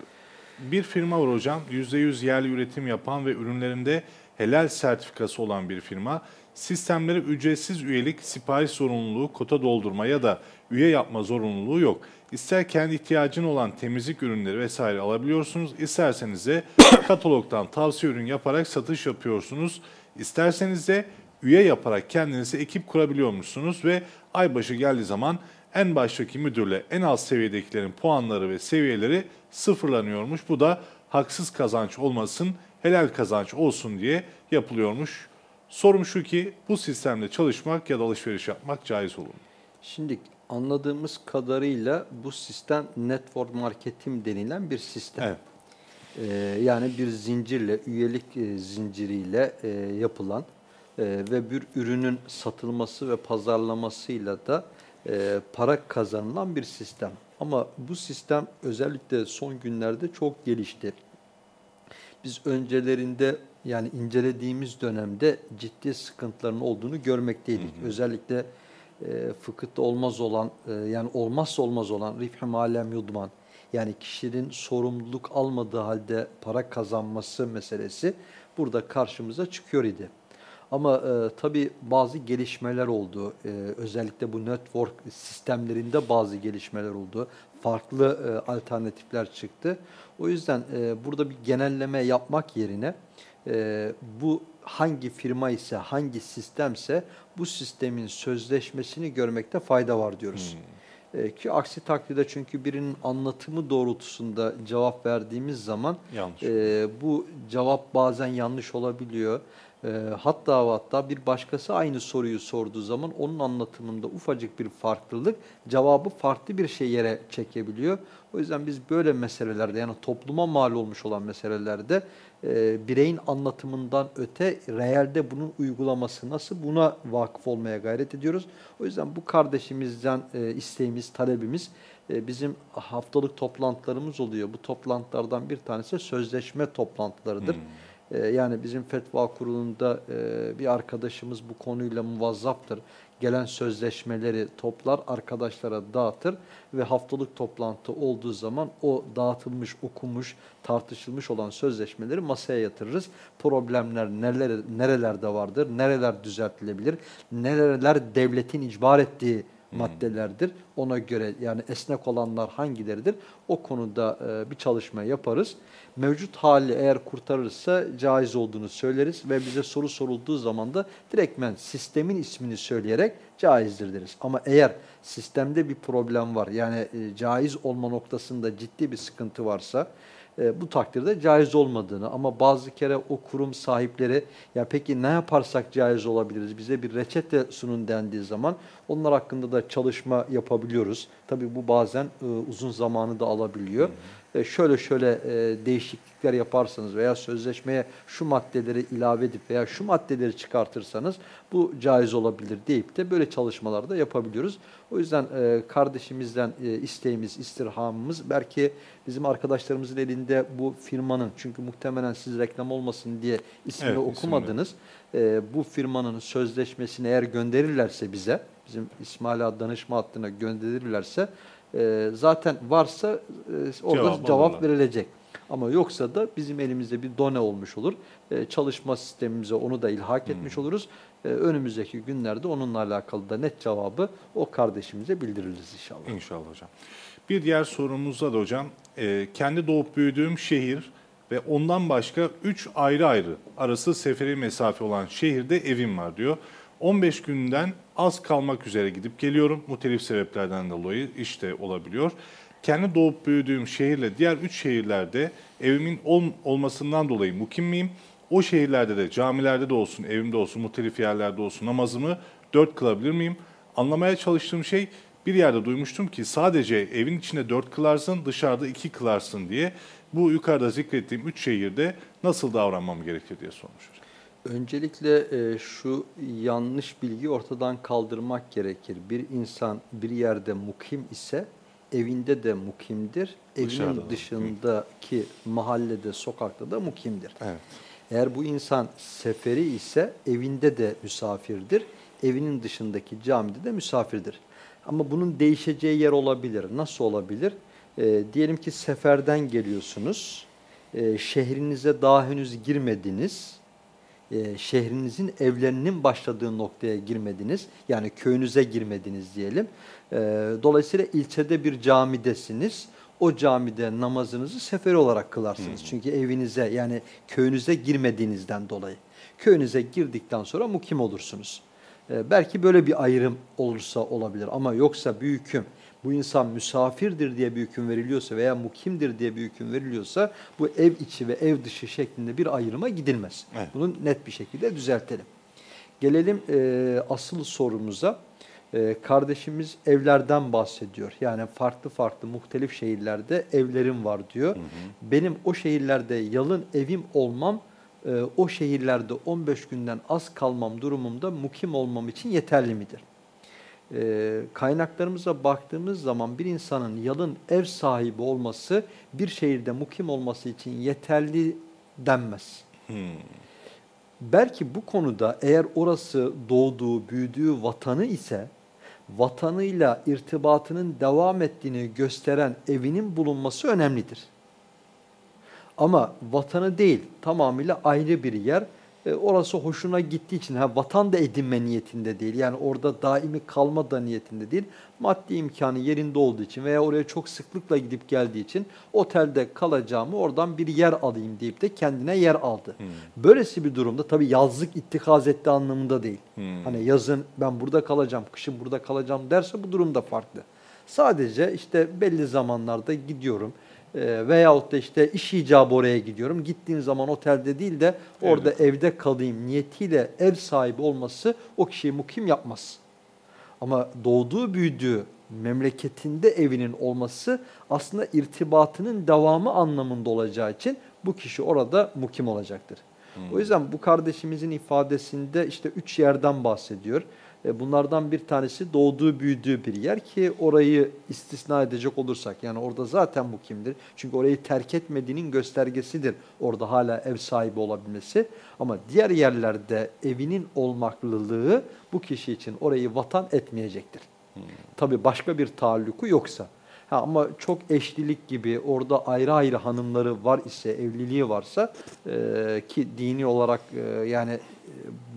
bir firma var hocam. %100 yerli üretim yapan ve ürünlerinde helal sertifikası olan bir firma. Sistemlere ücretsiz üyelik, sipariş zorunluluğu, kota doldurma ya da üye yapma zorunluluğu yok. İster kendi ihtiyacın olan temizlik ürünleri vesaire alabiliyorsunuz. İsterseniz de [clears throat] katalogdan tavsiye ürün yaparak satış yapıyorsunuz. İsterseniz de üye yaparak kendinize ekip kurabiliyormuşsunuz ve aybaşı geldiği zaman en baştaki müdürle en alt seviyedekilerin puanları ve seviyeleri sıfırlanıyormuş. Bu da haksız kazanç olmasın, helal kazanç olsun diye yapılıyormuş. Sorum şu ki bu sistemde çalışmak ya da alışveriş yapmak caiz olur mu? Şimdi anladığımız kadarıyla bu sistem network marketing denilen bir sistem. Evet. Ee, yani bir zincirle, üyelik e, zinciriyle e, yapılan e, ve bir ürünün satılması ve pazarlamasıyla da e, para kazanılan bir sistem. Ama bu sistem özellikle son günlerde çok gelişti. Biz öncelerinde yani incelediğimiz dönemde ciddi sıkıntıların olduğunu görmekteydik. Özellikle e, fıkıhta olmaz olan e, yani olmazsa olmaz olan rifh-i malem yudman yani kişinin sorumluluk almadığı halde para kazanması meselesi burada karşımıza çıkıyor idi. Ama e, tabii bazı gelişmeler oldu. E, özellikle bu network sistemlerinde bazı gelişmeler oldu. Farklı e, alternatifler çıktı. O yüzden e, burada bir genelleme yapmak yerine e, bu hangi firma ise, hangi sistemse bu sistemin sözleşmesini görmekte fayda var diyoruz. E, ki aksi takdirde çünkü birinin anlatımı doğrultusunda cevap verdiğimiz zaman Yanlış. e, bu cevap bazen yanlış olabiliyor. E, hatta ve hatta bir başkası aynı soruyu sorduğu zaman onun anlatımında ufacık bir farklılık cevabı farklı bir şey yere çekebiliyor. O yüzden biz böyle meselelerde yani topluma mal olmuş olan meselelerde e, bireyin anlatımından öte realde bunun uygulaması nasıl buna vakıf olmaya gayret ediyoruz. O yüzden bu kardeşimizden e, isteğimiz, talebimiz e, bizim haftalık toplantılarımız oluyor. Bu toplantılardan bir tanesi sözleşme toplantılarıdır. E, yani bizim fetva kurulunda e, bir arkadaşımız bu konuyla muvazzaftır. Gelen sözleşmeleri toplar, arkadaşlara dağıtır ve haftalık toplantı olduğu zaman o dağıtılmış, okunmuş, tartışılmış olan sözleşmeleri masaya yatırırız. Problemler neler, nerelerde vardır, nereler düzeltilebilir, nereler devletin icbar ettiği maddelerdir. Ona göre yani esnek olanlar hangileridir? O konuda e, bir çalışma yaparız. Mevcut hali eğer kurtarırsa caiz olduğunu söyleriz ve bize soru sorulduğu zaman da direktmen sistemin ismini söyleyerek caizdir deriz. Ama eğer sistemde bir problem var yani e, caiz olma noktasında ciddi bir sıkıntı varsa e, bu takdirde caiz olmadığını ama bazı kere o kurum sahipleri ya peki ne yaparsak caiz olabiliriz bize bir reçete sunun dendiği zaman onlar hakkında da çalışma yapabiliyoruz. Tabi bu bazen e, uzun zamanı da alabiliyor. Hı. E, şöyle şöyle e, değişiklikler yaparsanız veya sözleşmeye şu maddeleri ilave edip veya şu maddeleri çıkartırsanız bu caiz olabilir deyip de böyle çalışmalarda yapabiliyoruz. O yüzden e, kardeşimizden isteğimiz, istirhamımız belki bizim arkadaşlarımızın elinde bu firmanın çünkü muhtemelen siz reklam olmasın diye ismini evet, okumadınız. E, bu firmanın sözleşmesini eğer gönderirlerse bize, bizim İsmail Ağa danışma hattına gönderirlerse e, zaten varsa e, orada cevap, cevap verilecek. Ama yoksa da bizim elimizde bir done olmuş olur. E, çalışma sistemimize onu da ilhak hmm. etmiş oluruz. E, önümüzdeki günlerde onunla alakalı da net cevabı o kardeşimize bildiririz inşallah. İnşallah hocam. Bir diğer sorumuzda da hocam, e, kendi doğup büyüdüğüm şehir ve ondan başka 3 ayrı ayrı arası seferi mesafe olan şehirde evim var diyor. 15 günden az kalmak üzere gidip geliyorum. Muhtelif sebeplerden dolayı işte olabiliyor. Kendi doğup büyüdüğüm şehirle diğer 3 şehirlerde evimin ol, olmasından dolayı mukim miyim? O şehirlerde de camilerde de olsun, evimde olsun, muhtelif yerlerde olsun namazımı dört kılabilir miyim? Anlamaya çalıştığım şey bir yerde duymuştum ki sadece evin içinde dört kılarsın, dışarıda iki kılarsın diye bu yukarıda zikrettiğim üç şehirde nasıl davranmam gerekir diye sormuş. Öncelikle e, şu yanlış bilgi ortadan kaldırmak gerekir. Bir insan bir yerde mukim ise evinde de mukimdir. Dışarıda Evinin dışındaki mahallede, sokakta da mukimdir. Evet. Eğer bu insan seferi ise evinde de misafirdir. Evinin dışındaki camide de misafirdir. Ama bunun değişeceği yer olabilir. Nasıl olabilir? E, diyelim ki seferden geliyorsunuz. E, şehrinize daha henüz girmediniz. E, şehrinizin evlerinin başladığı noktaya girmediniz. Yani köyünüze girmediniz diyelim. E, dolayısıyla ilçede bir camidesiniz. O camide namazınızı sefer olarak kılarsınız. Hmm. Çünkü evinize yani köyünüze girmediğinizden dolayı. Köyünüze girdikten sonra mukim olursunuz. E, belki böyle bir ayrım olursa olabilir ama yoksa bir hüküm bu insan misafirdir diye bir hüküm veriliyorsa veya mukimdir diye bir hüküm veriliyorsa bu ev içi ve ev dışı şeklinde bir ayrıma gidilmez. Evet. Bunu net bir şekilde düzeltelim. Gelelim e, asıl sorumuza. E, kardeşimiz evlerden bahsediyor. Yani farklı farklı muhtelif şehirlerde evlerim var diyor. Hı hı. Benim o şehirlerde yalın evim olmam e, o şehirlerde 15 günden az kalmam durumumda mukim olmam için yeterli midir? E, kaynaklarımıza baktığımız zaman bir insanın yalın ev sahibi olması bir şehirde mukim olması için yeterli denmez. Hmm. Belki bu konuda eğer orası doğduğu, büyüdüğü vatanı ise vatanıyla irtibatının devam ettiğini gösteren evinin bulunması önemlidir. Ama vatanı değil, tamamıyla ayrı bir yer e, orası hoşuna gittiği için ha, vatan da edinme niyetinde değil. Yani orada daimi kalma da niyetinde değil. Maddi imkanı yerinde olduğu için veya oraya çok sıklıkla gidip geldiği için otelde kalacağımı oradan bir yer alayım deyip de kendine yer aldı. Hmm. Böylesi bir durumda tabii yazlık ittikaz etti anlamında değil. Hmm. Hani yazın ben burada kalacağım, kışın burada kalacağım derse bu durumda farklı. Sadece işte belli zamanlarda gidiyorum e, veyahut da işte iş icabı oraya gidiyorum. Gittiğim zaman otelde değil de orada evet. evde kalayım niyetiyle ev sahibi olması o kişiyi mukim yapmaz. Ama doğduğu, büyüdüğü memleketinde evinin olması aslında irtibatının devamı anlamında olacağı için bu kişi orada mukim olacaktır. O yüzden bu kardeşimizin ifadesinde işte üç yerden bahsediyor. E, Bunlardan bir tanesi doğduğu büyüdüğü bir yer ki orayı istisna edecek olursak yani orada zaten bu kimdir? Çünkü orayı terk etmediğinin göstergesidir orada hala ev sahibi olabilmesi. Ama diğer yerlerde evinin olmaklılığı bu kişi için orayı vatan etmeyecektir. Tabii başka bir taalluku yoksa. Ha, ama çok eşlilik gibi orada ayrı ayrı hanımları var ise, evliliği varsa e, ki dini olarak e, yani e,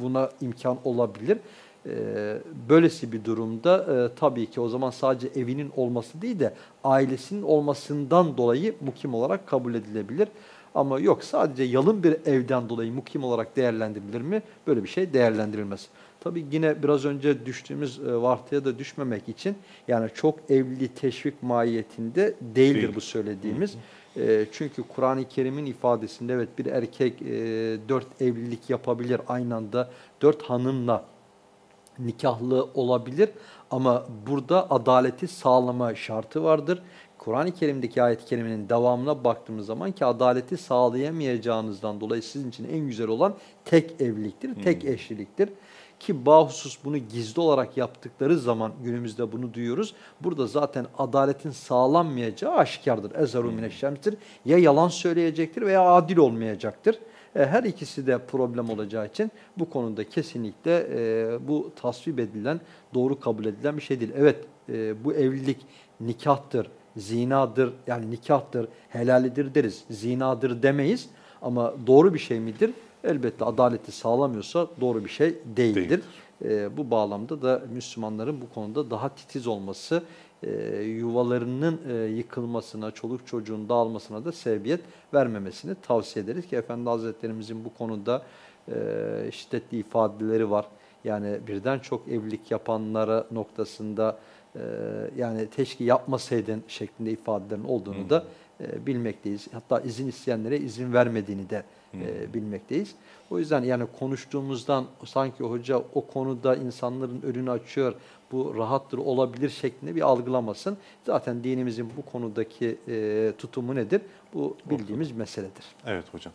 buna imkan olabilir. E, böylesi bir durumda e, tabii ki o zaman sadece evinin olması değil de ailesinin olmasından dolayı mukim olarak kabul edilebilir. Ama yok sadece yalın bir evden dolayı mukim olarak değerlendirilir mi? Böyle bir şey değerlendirilmez. Tabii yine biraz önce düştüğümüz e, vartıya da düşmemek için yani çok evli teşvik mahiyetinde değildir Değil. bu söylediğimiz. E, çünkü Kur'an-ı Kerim'in ifadesinde evet bir erkek e, dört evlilik yapabilir aynı anda dört hanımla nikahlı olabilir ama burada adaleti sağlama şartı vardır. Kur'an-ı Kerim'deki ayet-i kerimenin devamına baktığımız zaman ki adaleti sağlayamayacağınızdan dolayı sizin için en güzel olan tek evliliktir, tek eşliliktir. Ki bahusus bunu gizli olarak yaptıkları zaman günümüzde bunu duyuyoruz. Burada zaten adaletin sağlanmayacağı aşikardır. Ezeru mineşşemstir. Ya yalan söyleyecektir veya adil olmayacaktır. E, Her ikisi de problem olacağı için bu konuda kesinlikle e, bu tasvip edilen, doğru kabul edilen bir şey değil. Evet e, bu evlilik nikahtır, zinadır, yani nikahtır, helalidir deriz, zinadır demeyiz. Ama doğru bir şey midir? Elbette adaleti sağlamıyorsa doğru bir şey değildir. E, bu bağlamda da Müslümanların bu konuda daha titiz olması, e, yuvalarının e, yıkılmasına, çoluk çocuğun dağılmasına da sebebiyet vermemesini tavsiye ederiz ki Efendi Hazretlerimizin bu konuda e, şiddetli ifadeleri var. Yani birden çok evlilik yapanlara noktasında e, yani teşki yapmasaydın şeklinde ifadelerin olduğunu da e, bilmekteyiz. Hatta izin isteyenlere izin vermediğini de e, bilmekteyiz. O yüzden yani konuştuğumuzdan sanki hoca o konuda insanların önünü açıyor, bu rahattır olabilir şeklinde bir algılamasın. Zaten dinimizin bu konudaki e, tutumu nedir? Bu bildiğimiz meseledir. Evet hocam.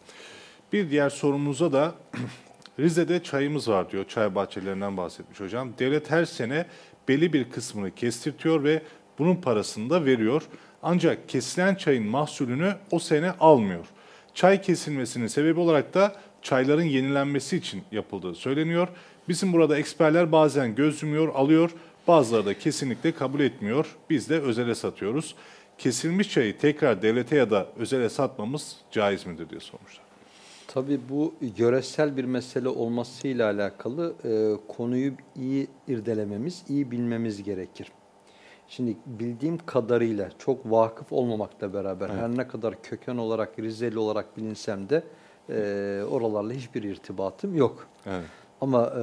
Bir diğer sorumuza da [clears throat] Rize'de çayımız var diyor. Çay bahçelerinden bahsetmiş hocam. Devlet her sene belli bir kısmını kestirtiyor ve bunun parasını da veriyor. Ancak kesilen çayın mahsulünü o sene almıyor. Çay kesilmesinin sebebi olarak da çayların yenilenmesi için yapıldığı söyleniyor. Bizim burada eksperler bazen göz yumuyor, alıyor. Bazıları da kesinlikle kabul etmiyor. Biz de özele satıyoruz. Kesilmiş çayı tekrar devlete ya da özele satmamız caiz midir diye sormuşlar. Tabii bu yöresel bir mesele olmasıyla alakalı e, konuyu iyi irdelememiz, iyi bilmemiz gerekir. Şimdi bildiğim kadarıyla çok vakıf olmamakla beraber her ne kadar köken olarak Rizeli olarak bilinsem de e, oralarla hiçbir irtibatım yok. Evet. Ama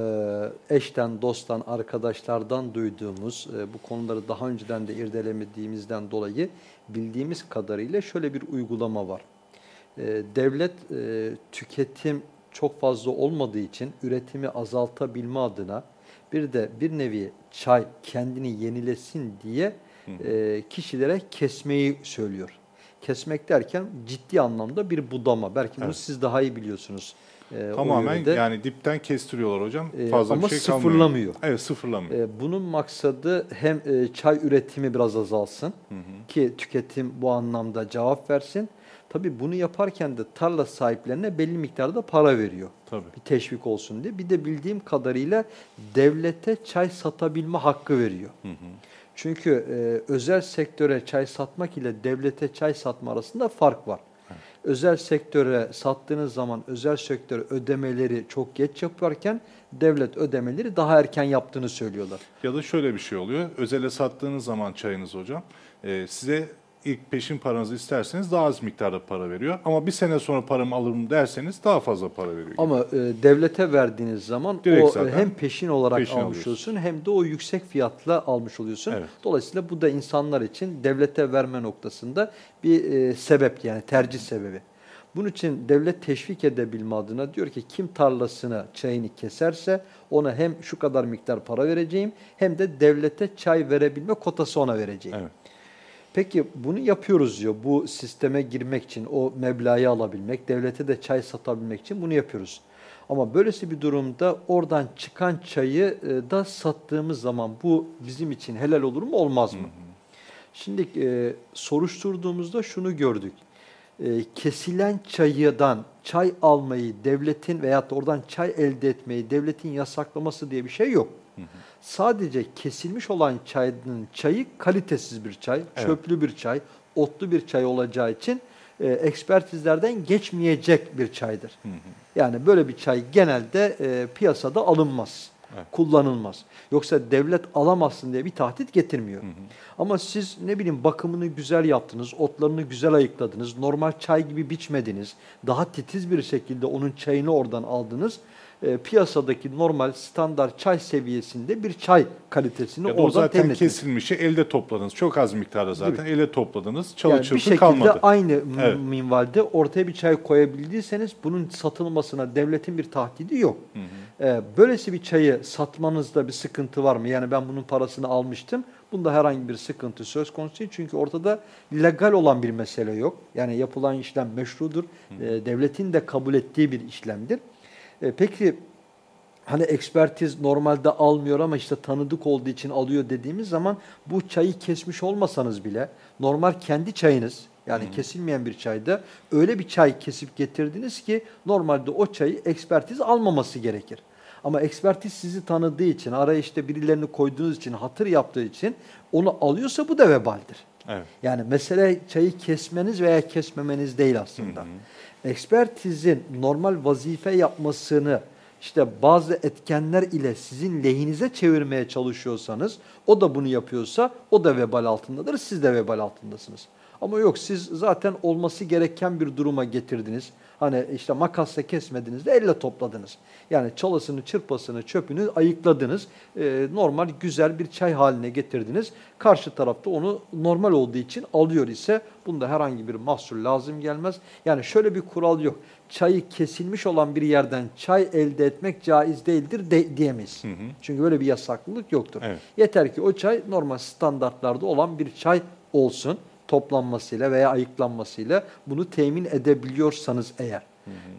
e, eşten, dosttan, arkadaşlardan duyduğumuz, e, bu konuları daha önceden de irdelemediğimizden dolayı bildiğimiz kadarıyla şöyle bir uygulama var. E, devlet e, tüketim çok fazla olmadığı için üretimi azaltabilme adına bir de bir nevi çay kendini yenilesin diye e, kişilere kesmeyi söylüyor. Kesmek derken ciddi anlamda bir budama. Belki bunu Evet. siz daha iyi biliyorsunuz. E, Tamamen yani dipten kestiriyorlar hocam. Ee, Fazla ama bir şey kalmıyor. sıfırlamıyor. Evet sıfırlamıyor. E, bunun maksadı hem e, çay üretimi biraz azalsın ki tüketim bu anlamda cevap versin. Tabii bunu yaparken de tarla sahiplerine belli miktarda para veriyor. Tabii. Bir teşvik olsun diye. Bir de bildiğim kadarıyla devlete çay satabilme hakkı veriyor. Çünkü e, özel sektöre çay satmak ile devlete çay satma arasında fark var. Özel sektöre sattığınız zaman özel sektör ödemeleri çok geç yaparken devlet ödemeleri daha erken yaptığını söylüyorlar. Ya da şöyle bir şey oluyor. Özele sattığınız zaman çayınız hocam e, size ilk peşin paranızı isterseniz daha az miktarda para veriyor. Ama bir sene sonra paramı alırım derseniz daha fazla para veriyor. Ama e, devlete verdiğiniz zaman Direkt o zaten e, hem peşin olarak peşin almış alıyorsun. oluyorsun hem de o yüksek fiyatla almış oluyorsun. Evet. Dolayısıyla bu da insanlar için devlete verme noktasında bir e, sebep yani tercih sebebi. Bunun için devlet teşvik edebilme adına diyor ki kim tarlasına çayını keserse ona hem şu kadar miktar para vereceğim hem de devlete çay verebilme kotası ona vereceğim. Evet. Peki bunu yapıyoruz diyor. Bu sisteme girmek için, o meblağı alabilmek, devlete de çay satabilmek için bunu yapıyoruz. Ama böylesi bir durumda oradan çıkan çayı e, da sattığımız zaman bu bizim için helal olur mu olmaz mı? Şimdi e, soruşturduğumuzda şunu gördük. E, kesilen çayıdan çay almayı devletin veyahut da oradan çay elde etmeyi devletin yasaklaması diye bir şey yok. Sadece kesilmiş olan çayın çayı kalitesiz bir çay, Evet. çöplü bir çay, otlu bir çay olacağı için e, ekspertizlerden geçmeyecek bir çaydır. Yani böyle bir çay genelde e, piyasada alınmaz, Evet. kullanılmaz. Yoksa devlet alamazsın diye bir tahdit getirmiyor. Ama siz ne bileyim bakımını güzel yaptınız, otlarını güzel ayıkladınız, normal çay gibi biçmediniz, daha titiz bir şekilde onun çayını oradan aldınız. E, piyasadaki normal standart çay seviyesinde bir çay kalitesini Ya da o oradan zaten temin ettiniz. kesilmişi elde topladınız. Çok az miktarda zaten elde topladınız. Çalı Yani bir şekilde kalmadı. aynı Evet. minvalde ortaya bir çay koyabildiyseniz bunun satılmasına devletin bir tahdidi yok. Ee, böylesi bir çayı satmanızda bir sıkıntı var mı? Yani ben bunun parasını almıştım. Bunda herhangi bir sıkıntı söz konusu değil. Çünkü ortada legal olan bir mesele yok. Yani yapılan işlem meşrudur. Ee, devletin de kabul ettiği bir işlemdir. Ee, peki hani ekspertiz normalde almıyor ama işte tanıdık olduğu için alıyor dediğimiz zaman bu çayı kesmiş olmasanız bile normal kendi çayınız yani kesilmeyen bir çayda öyle bir çay kesip getirdiniz ki normalde o çayı ekspertiz almaması gerekir. Ama ekspertiz sizi tanıdığı için, araya işte birilerini koyduğunuz için, hatır yaptığı için onu alıyorsa bu da vebaldir. Evet. Yani mesele çayı kesmeniz veya kesmemeniz değil aslında. Ekspertizin normal vazife yapmasını işte bazı etkenler ile sizin lehinize çevirmeye çalışıyorsanız, o da bunu yapıyorsa o da vebal altındadır, siz de vebal altındasınız. Ama yok siz zaten olması gereken bir duruma getirdiniz. Hani işte makasla kesmediniz de elle topladınız. Yani çalısını, çırpasını, çöpünü ayıkladınız. Ee, normal güzel bir çay haline getirdiniz. Karşı tarafta onu normal olduğu için alıyor ise bunda herhangi bir mahsur lazım gelmez. Yani şöyle bir kural yok. Çayı kesilmiş olan bir yerden çay elde etmek caiz değildir de, diyemeyiz. Çünkü böyle bir yasaklılık yoktur. Evet. Yeter ki o çay normal standartlarda olan bir çay olsun toplanmasıyla veya ayıklanmasıyla bunu temin edebiliyorsanız eğer.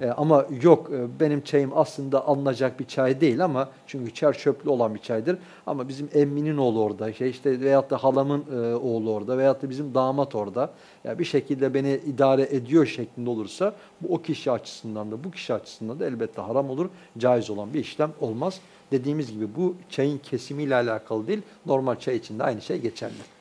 E, ama yok e, benim çayım aslında alınacak bir çay değil ama çünkü çer çöplü olan bir çaydır. Ama bizim emminin oğlu orada şey işte veyahut da halamın e, oğlu orada veyahut da bizim damat orada. Ya bir şekilde beni idare ediyor şeklinde olursa bu o kişi açısından da bu kişi açısından da elbette haram olur. Caiz olan bir işlem olmaz. Dediğimiz gibi bu çayın kesimiyle alakalı değil normal çay için de aynı şey geçerli.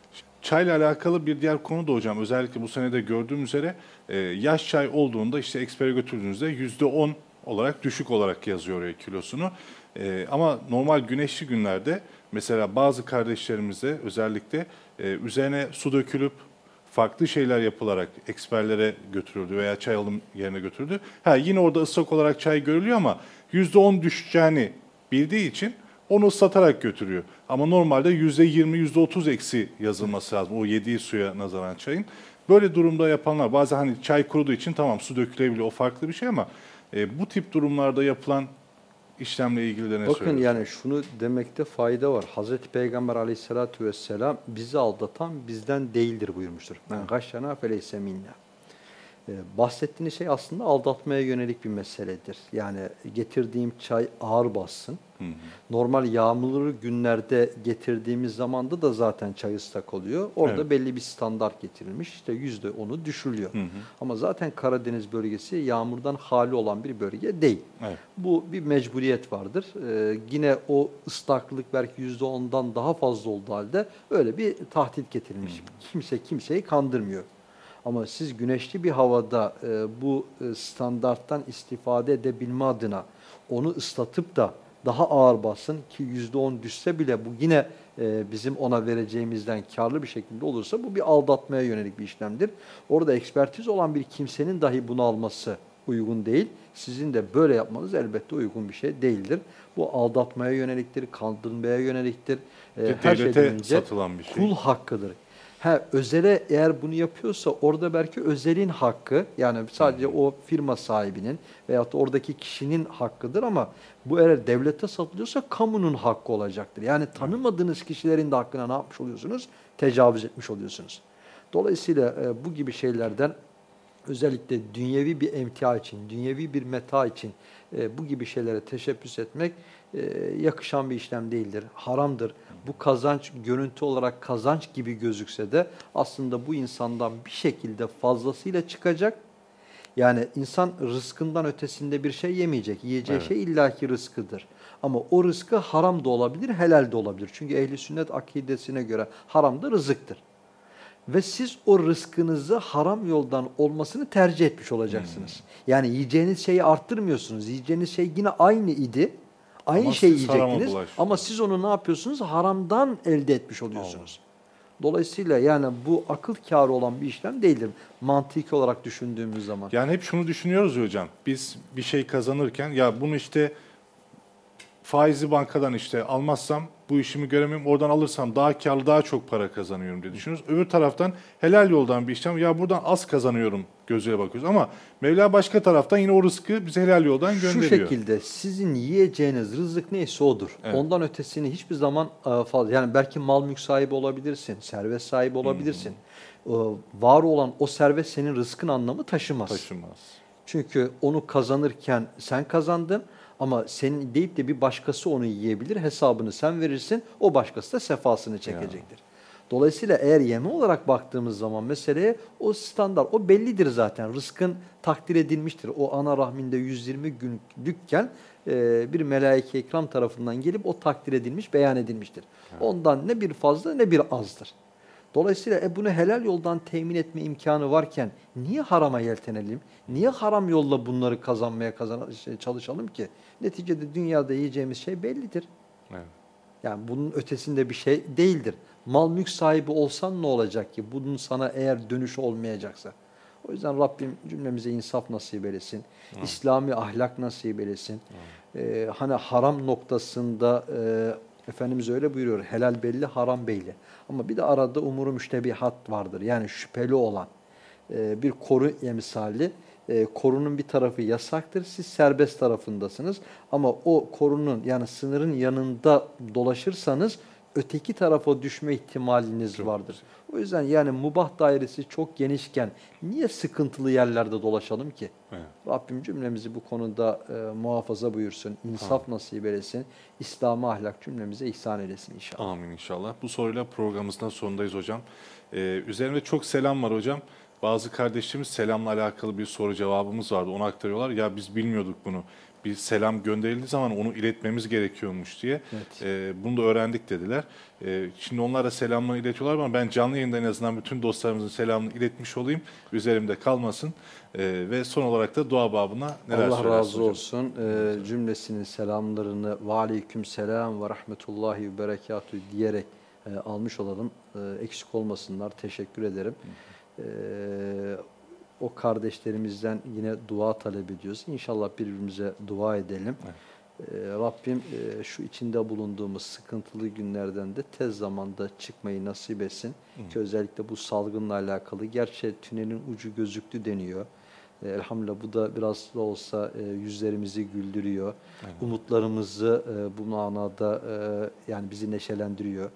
Çayla alakalı bir diğer konu da hocam özellikle bu senede gördüğüm üzere e, yaş çay olduğunda işte ekspere götürdüğünüzde %10 olarak düşük olarak yazıyor oraya kilosunu. E, ama normal güneşli günlerde mesela bazı kardeşlerimizde özellikle e, üzerine su dökülüp farklı şeyler yapılarak eksperlere götürüldü veya çay alım yerine götürüldü. Ha yine orada ıslak olarak çay görülüyor ama %10 düşeceğini bildiği için onu satarak götürüyor. Ama normalde %20, %30 eksi yazılması lazım o yediği suya nazaran çayın. Böyle durumda yapanlar bazen hani çay kuruduğu için tamam su dökülebiliyor o farklı bir şey ama e, bu tip durumlarda yapılan işlemle ilgili de ne Bakın söylüyorsunuz? yani şunu demekte fayda var. Hazreti Peygamber aleyhissalatü vesselam bizi aldatan bizden değildir buyurmuştur. Men gaşşana feleyse minna. Ee, bahsettiğiniz şey aslında aldatmaya yönelik bir meseledir. Yani getirdiğim çay ağır bassın. Normal yağmurlu günlerde getirdiğimiz zamanda da zaten çay ıslak oluyor. Orada Evet. belli bir standart getirilmiş. İşte yüzde onu düşürülüyor. Ama zaten Karadeniz bölgesi yağmurdan hali olan bir bölge değil. Evet. Bu bir mecburiyet vardır. Ee, yine o ıslaklık belki yüzde ondan daha fazla olduğu halde öyle bir tahdit getirilmiş. Kimse kimseyi kandırmıyor. Ama siz güneşli bir havada e, bu e, standarttan istifade edebilme adına onu ıslatıp da daha ağır basın ki yüzde on düşse bile bu yine e, bizim ona vereceğimizden karlı bir şekilde olursa bu bir aldatmaya yönelik bir işlemdir. Orada ekspertiz olan bir kimsenin dahi bunu alması uygun değil. Sizin de böyle yapmanız elbette uygun bir şey değildir. Bu aldatmaya yöneliktir, kandırmaya yöneliktir. E, her şeyden önce satılan bir şey. kul hakkıdır. Ha özele eğer bunu yapıyorsa orada belki özelin hakkı yani sadece o firma sahibinin veyahut da oradaki kişinin hakkıdır ama bu eğer devlete satılıyorsa kamunun hakkı olacaktır. Yani tanımadığınız kişilerin de hakkına ne yapmış oluyorsunuz? Tecavüz etmiş oluyorsunuz. Dolayısıyla e, bu gibi şeylerden özellikle dünyevi bir emtia için, dünyevi bir meta için e, bu gibi şeylere teşebbüs etmek yakışan bir işlem değildir. Haramdır. Bu kazanç görüntü olarak kazanç gibi gözükse de aslında bu insandan bir şekilde fazlasıyla çıkacak. Yani insan rızkından ötesinde bir şey yemeyecek. Yiyeceği Evet. şey illaki rızkıdır. Ama o rızkı haram da olabilir, helal de olabilir. Çünkü ehli sünnet akidesine göre haram da rızıktır. Ve siz o rızkınızı haram yoldan olmasını tercih etmiş olacaksınız. Hmm. Yani yiyeceğiniz şeyi arttırmıyorsunuz. Yiyeceğiniz şey yine aynı idi. Aynı Ama şeyi yiyecektiniz. Ama siz onu ne yapıyorsunuz? Haramdan elde etmiş oluyorsunuz. Dolayısıyla yani bu akıl kârı olan bir işlem değildir. Mantıki olarak düşündüğümüz zaman. Yani hep şunu düşünüyoruz hocam. Biz bir şey kazanırken ya bunu işte faizi bankadan işte almazsam bu işimi göremiyorum. Oradan alırsam daha karlı daha çok para kazanıyorum diye düşünüyoruz. Öbür taraftan helal yoldan bir işlem ya buradan az kazanıyorum gözüyle bakıyoruz. Ama Mevla başka taraftan yine o rızkı bize helal yoldan Şu gönderiyor. şekilde sizin yiyeceğiniz rızık neyse odur. Evet. Ondan ötesini hiçbir zaman e, fazla yani belki mal mülk sahibi olabilirsin, servet sahibi olabilirsin. E, Var olan o servet senin rızkın anlamı taşımaz. Taşımaz. Çünkü onu kazanırken sen kazandın ama senin deyip de bir başkası onu yiyebilir. Hesabını sen verirsin. O başkası da sefasını çekecektir. Dolayısıyla eğer yeme olarak baktığımız zaman meseleye o standart, o bellidir zaten. Rızkın takdir edilmiştir. O ana rahminde 120 günlükken e, bir melaike ikram tarafından gelip o takdir edilmiş, beyan edilmiştir. Ondan ne bir fazla ne bir azdır. Dolayısıyla e, bunu helal yoldan temin etme imkanı varken niye harama yeltenelim? Niye haram yolla bunları kazanmaya kazan şey, çalışalım ki? Neticede dünyada yiyeceğimiz şey bellidir. Evet. Yani bunun ötesinde bir şey değildir. Mal mülk sahibi olsan ne olacak ki? Bunun sana eğer dönüşü olmayacaksa. O yüzden Rabbim cümlemize insaf nasip eylesin. İslami ahlak nasip eylesin. Ee, hani haram noktasında e, Efendimiz öyle buyuruyor. Helal belli, haram belli. Ama bir de arada umuru müştebihat vardır. Yani şüpheli olan e, bir koru emsali. E, korunun bir tarafı yasaktır. Siz serbest tarafındasınız. Ama o korunun yani sınırın yanında dolaşırsanız öteki tarafa düşme ihtimaliniz vardır. O yüzden yani mubah dairesi çok genişken niye sıkıntılı yerlerde dolaşalım ki? Evet. Rabbim cümlemizi bu konuda e, muhafaza buyursun, insaf nasip eylesin, İslam'a ahlak cümlemize ihsan eylesin inşallah. Amin inşallah. Bu soruyla programımızın sonundayız hocam. Ee, üzerimde çok selam var hocam. Bazı kardeşlerimiz selamla alakalı bir soru cevabımız vardı. Onu aktarıyorlar. Ya biz bilmiyorduk bunu. Bir selam gönderildiği zaman onu iletmemiz gerekiyormuş diye. Evet. Ee, bunu da öğrendik dediler. Ee, şimdi onlar da selamlarını iletiyorlar ama ben canlı yayında en azından bütün dostlarımızın selamını iletmiş olayım. Üzerimde kalmasın. Ee, ve son olarak da dua babına neler Allah razı hocam? olsun. Ee, cümlesinin selamlarını ve aleyküm selam ve rahmetullahi ve berekatü diyerek e, almış olalım. E, eksik olmasınlar. Teşekkür ederim. Ee, o kardeşlerimizden yine dua talep ediyoruz. İnşallah birbirimize dua edelim. Ee, Rabbim e, şu içinde bulunduğumuz sıkıntılı günlerden de tez zamanda çıkmayı nasip etsin. Ki özellikle bu salgınla alakalı. Gerçi tünelin ucu gözüktü deniyor. E, Elhamdülillah bu da biraz da olsa e, yüzlerimizi güldürüyor. Umutlarımızı e, bu manada yani bizi neşelendiriyor.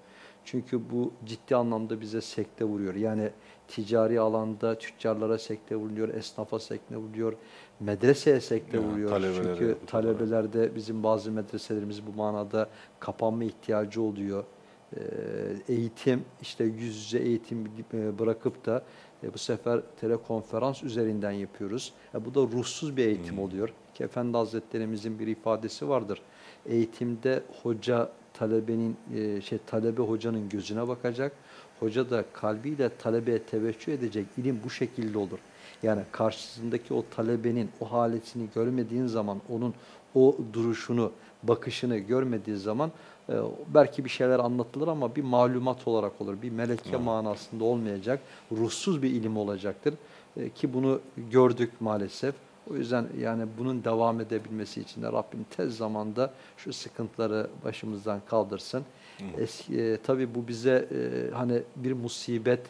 Çünkü bu ciddi anlamda bize sekte vuruyor. Yani ticari alanda tüccarlara sekte vuruyor, esnafa sekte vuruyor, medreseye sekte Ya, vuruyor. Çünkü talebelerde bizim bazı medreselerimiz bu manada kapanma ihtiyacı oluyor. Ee, eğitim, işte yüz yüze eğitim e, bırakıp da e, bu sefer telekonferans üzerinden yapıyoruz. E, bu da ruhsuz bir eğitim oluyor. Ki Efendi Hazretlerimizin bir ifadesi vardır. Eğitimde hoca talebenin e, şey talebe hocanın gözüne bakacak. Hoca da kalbiyle talebeye teveccüh edecek. İlim bu şekilde olur. Yani karşısındaki o talebenin o haletini görmediğin zaman, onun o duruşunu, bakışını görmediği zaman e, belki bir şeyler anlatılır ama bir malumat olarak olur. Bir meleke manasında olmayacak, ruhsuz bir ilim olacaktır. E, ki bunu gördük maalesef. O yüzden yani bunun devam edebilmesi için de Rabbim tez zamanda şu sıkıntıları başımızdan kaldırsın. Eski, e, tabii bu bize e, hani bir musibet,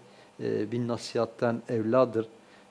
e, bir nasihatten evladır.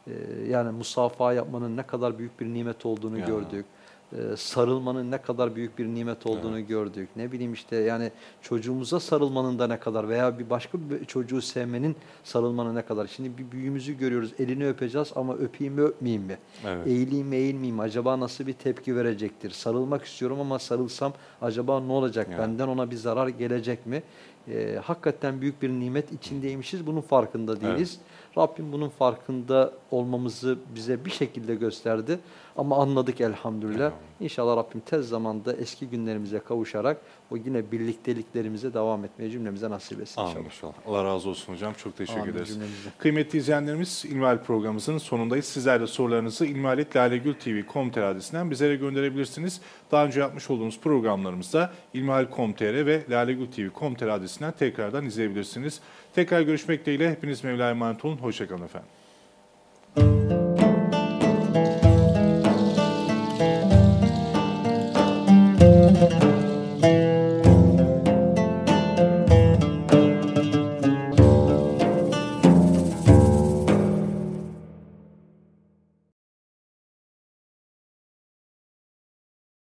E, yani musafaha yapmanın ne kadar büyük bir nimet olduğunu Ya. gördük. E, sarılmanın ne kadar büyük bir nimet olduğunu gördük. Ne bileyim işte yani çocuğumuza sarılmanın da ne kadar veya bir başka bir çocuğu sevmenin sarılmanın ne kadar. Şimdi bir büyüğümüzü görüyoruz. Elini öpeceğiz ama öpeyim mi öpmeyeyim mi? Evet. Eğileyim mi eğilmeyeyim mi? Acaba nasıl bir tepki verecektir? Sarılmak istiyorum ama sarılsam acaba ne olacak? Ya. Benden ona bir zarar gelecek mi? Ee, hakikaten büyük bir nimet içindeymişiz. Bunun farkında değiliz. Rabbim bunun farkında olmamızı bize bir şekilde gösterdi. Ama anladık elhamdülillah. İnşallah Rabbim tez zamanda eski günlerimize kavuşarak o yine birlikteliklerimize devam etmeyi cümlemize nasip etsin Amin inşallah. inşallah. Allah razı olsun hocam. Çok teşekkür Amin ederiz. cümlemize. Kıymetli izleyenlerimiz İlmihal programımızın sonundayız. Sizler de sorularınızı ilmihaletlalegültv.com.tr adresinden bizlere gönderebilirsiniz. Daha önce yapmış olduğumuz programlarımızda ilmihal.com.tr ve lalegültv.com.tr adresinden tekrardan izleyebilirsiniz. Tekrar görüşmek dileğiyle hepiniz Mevla'ya emanet olun. Hoşçakalın efendim.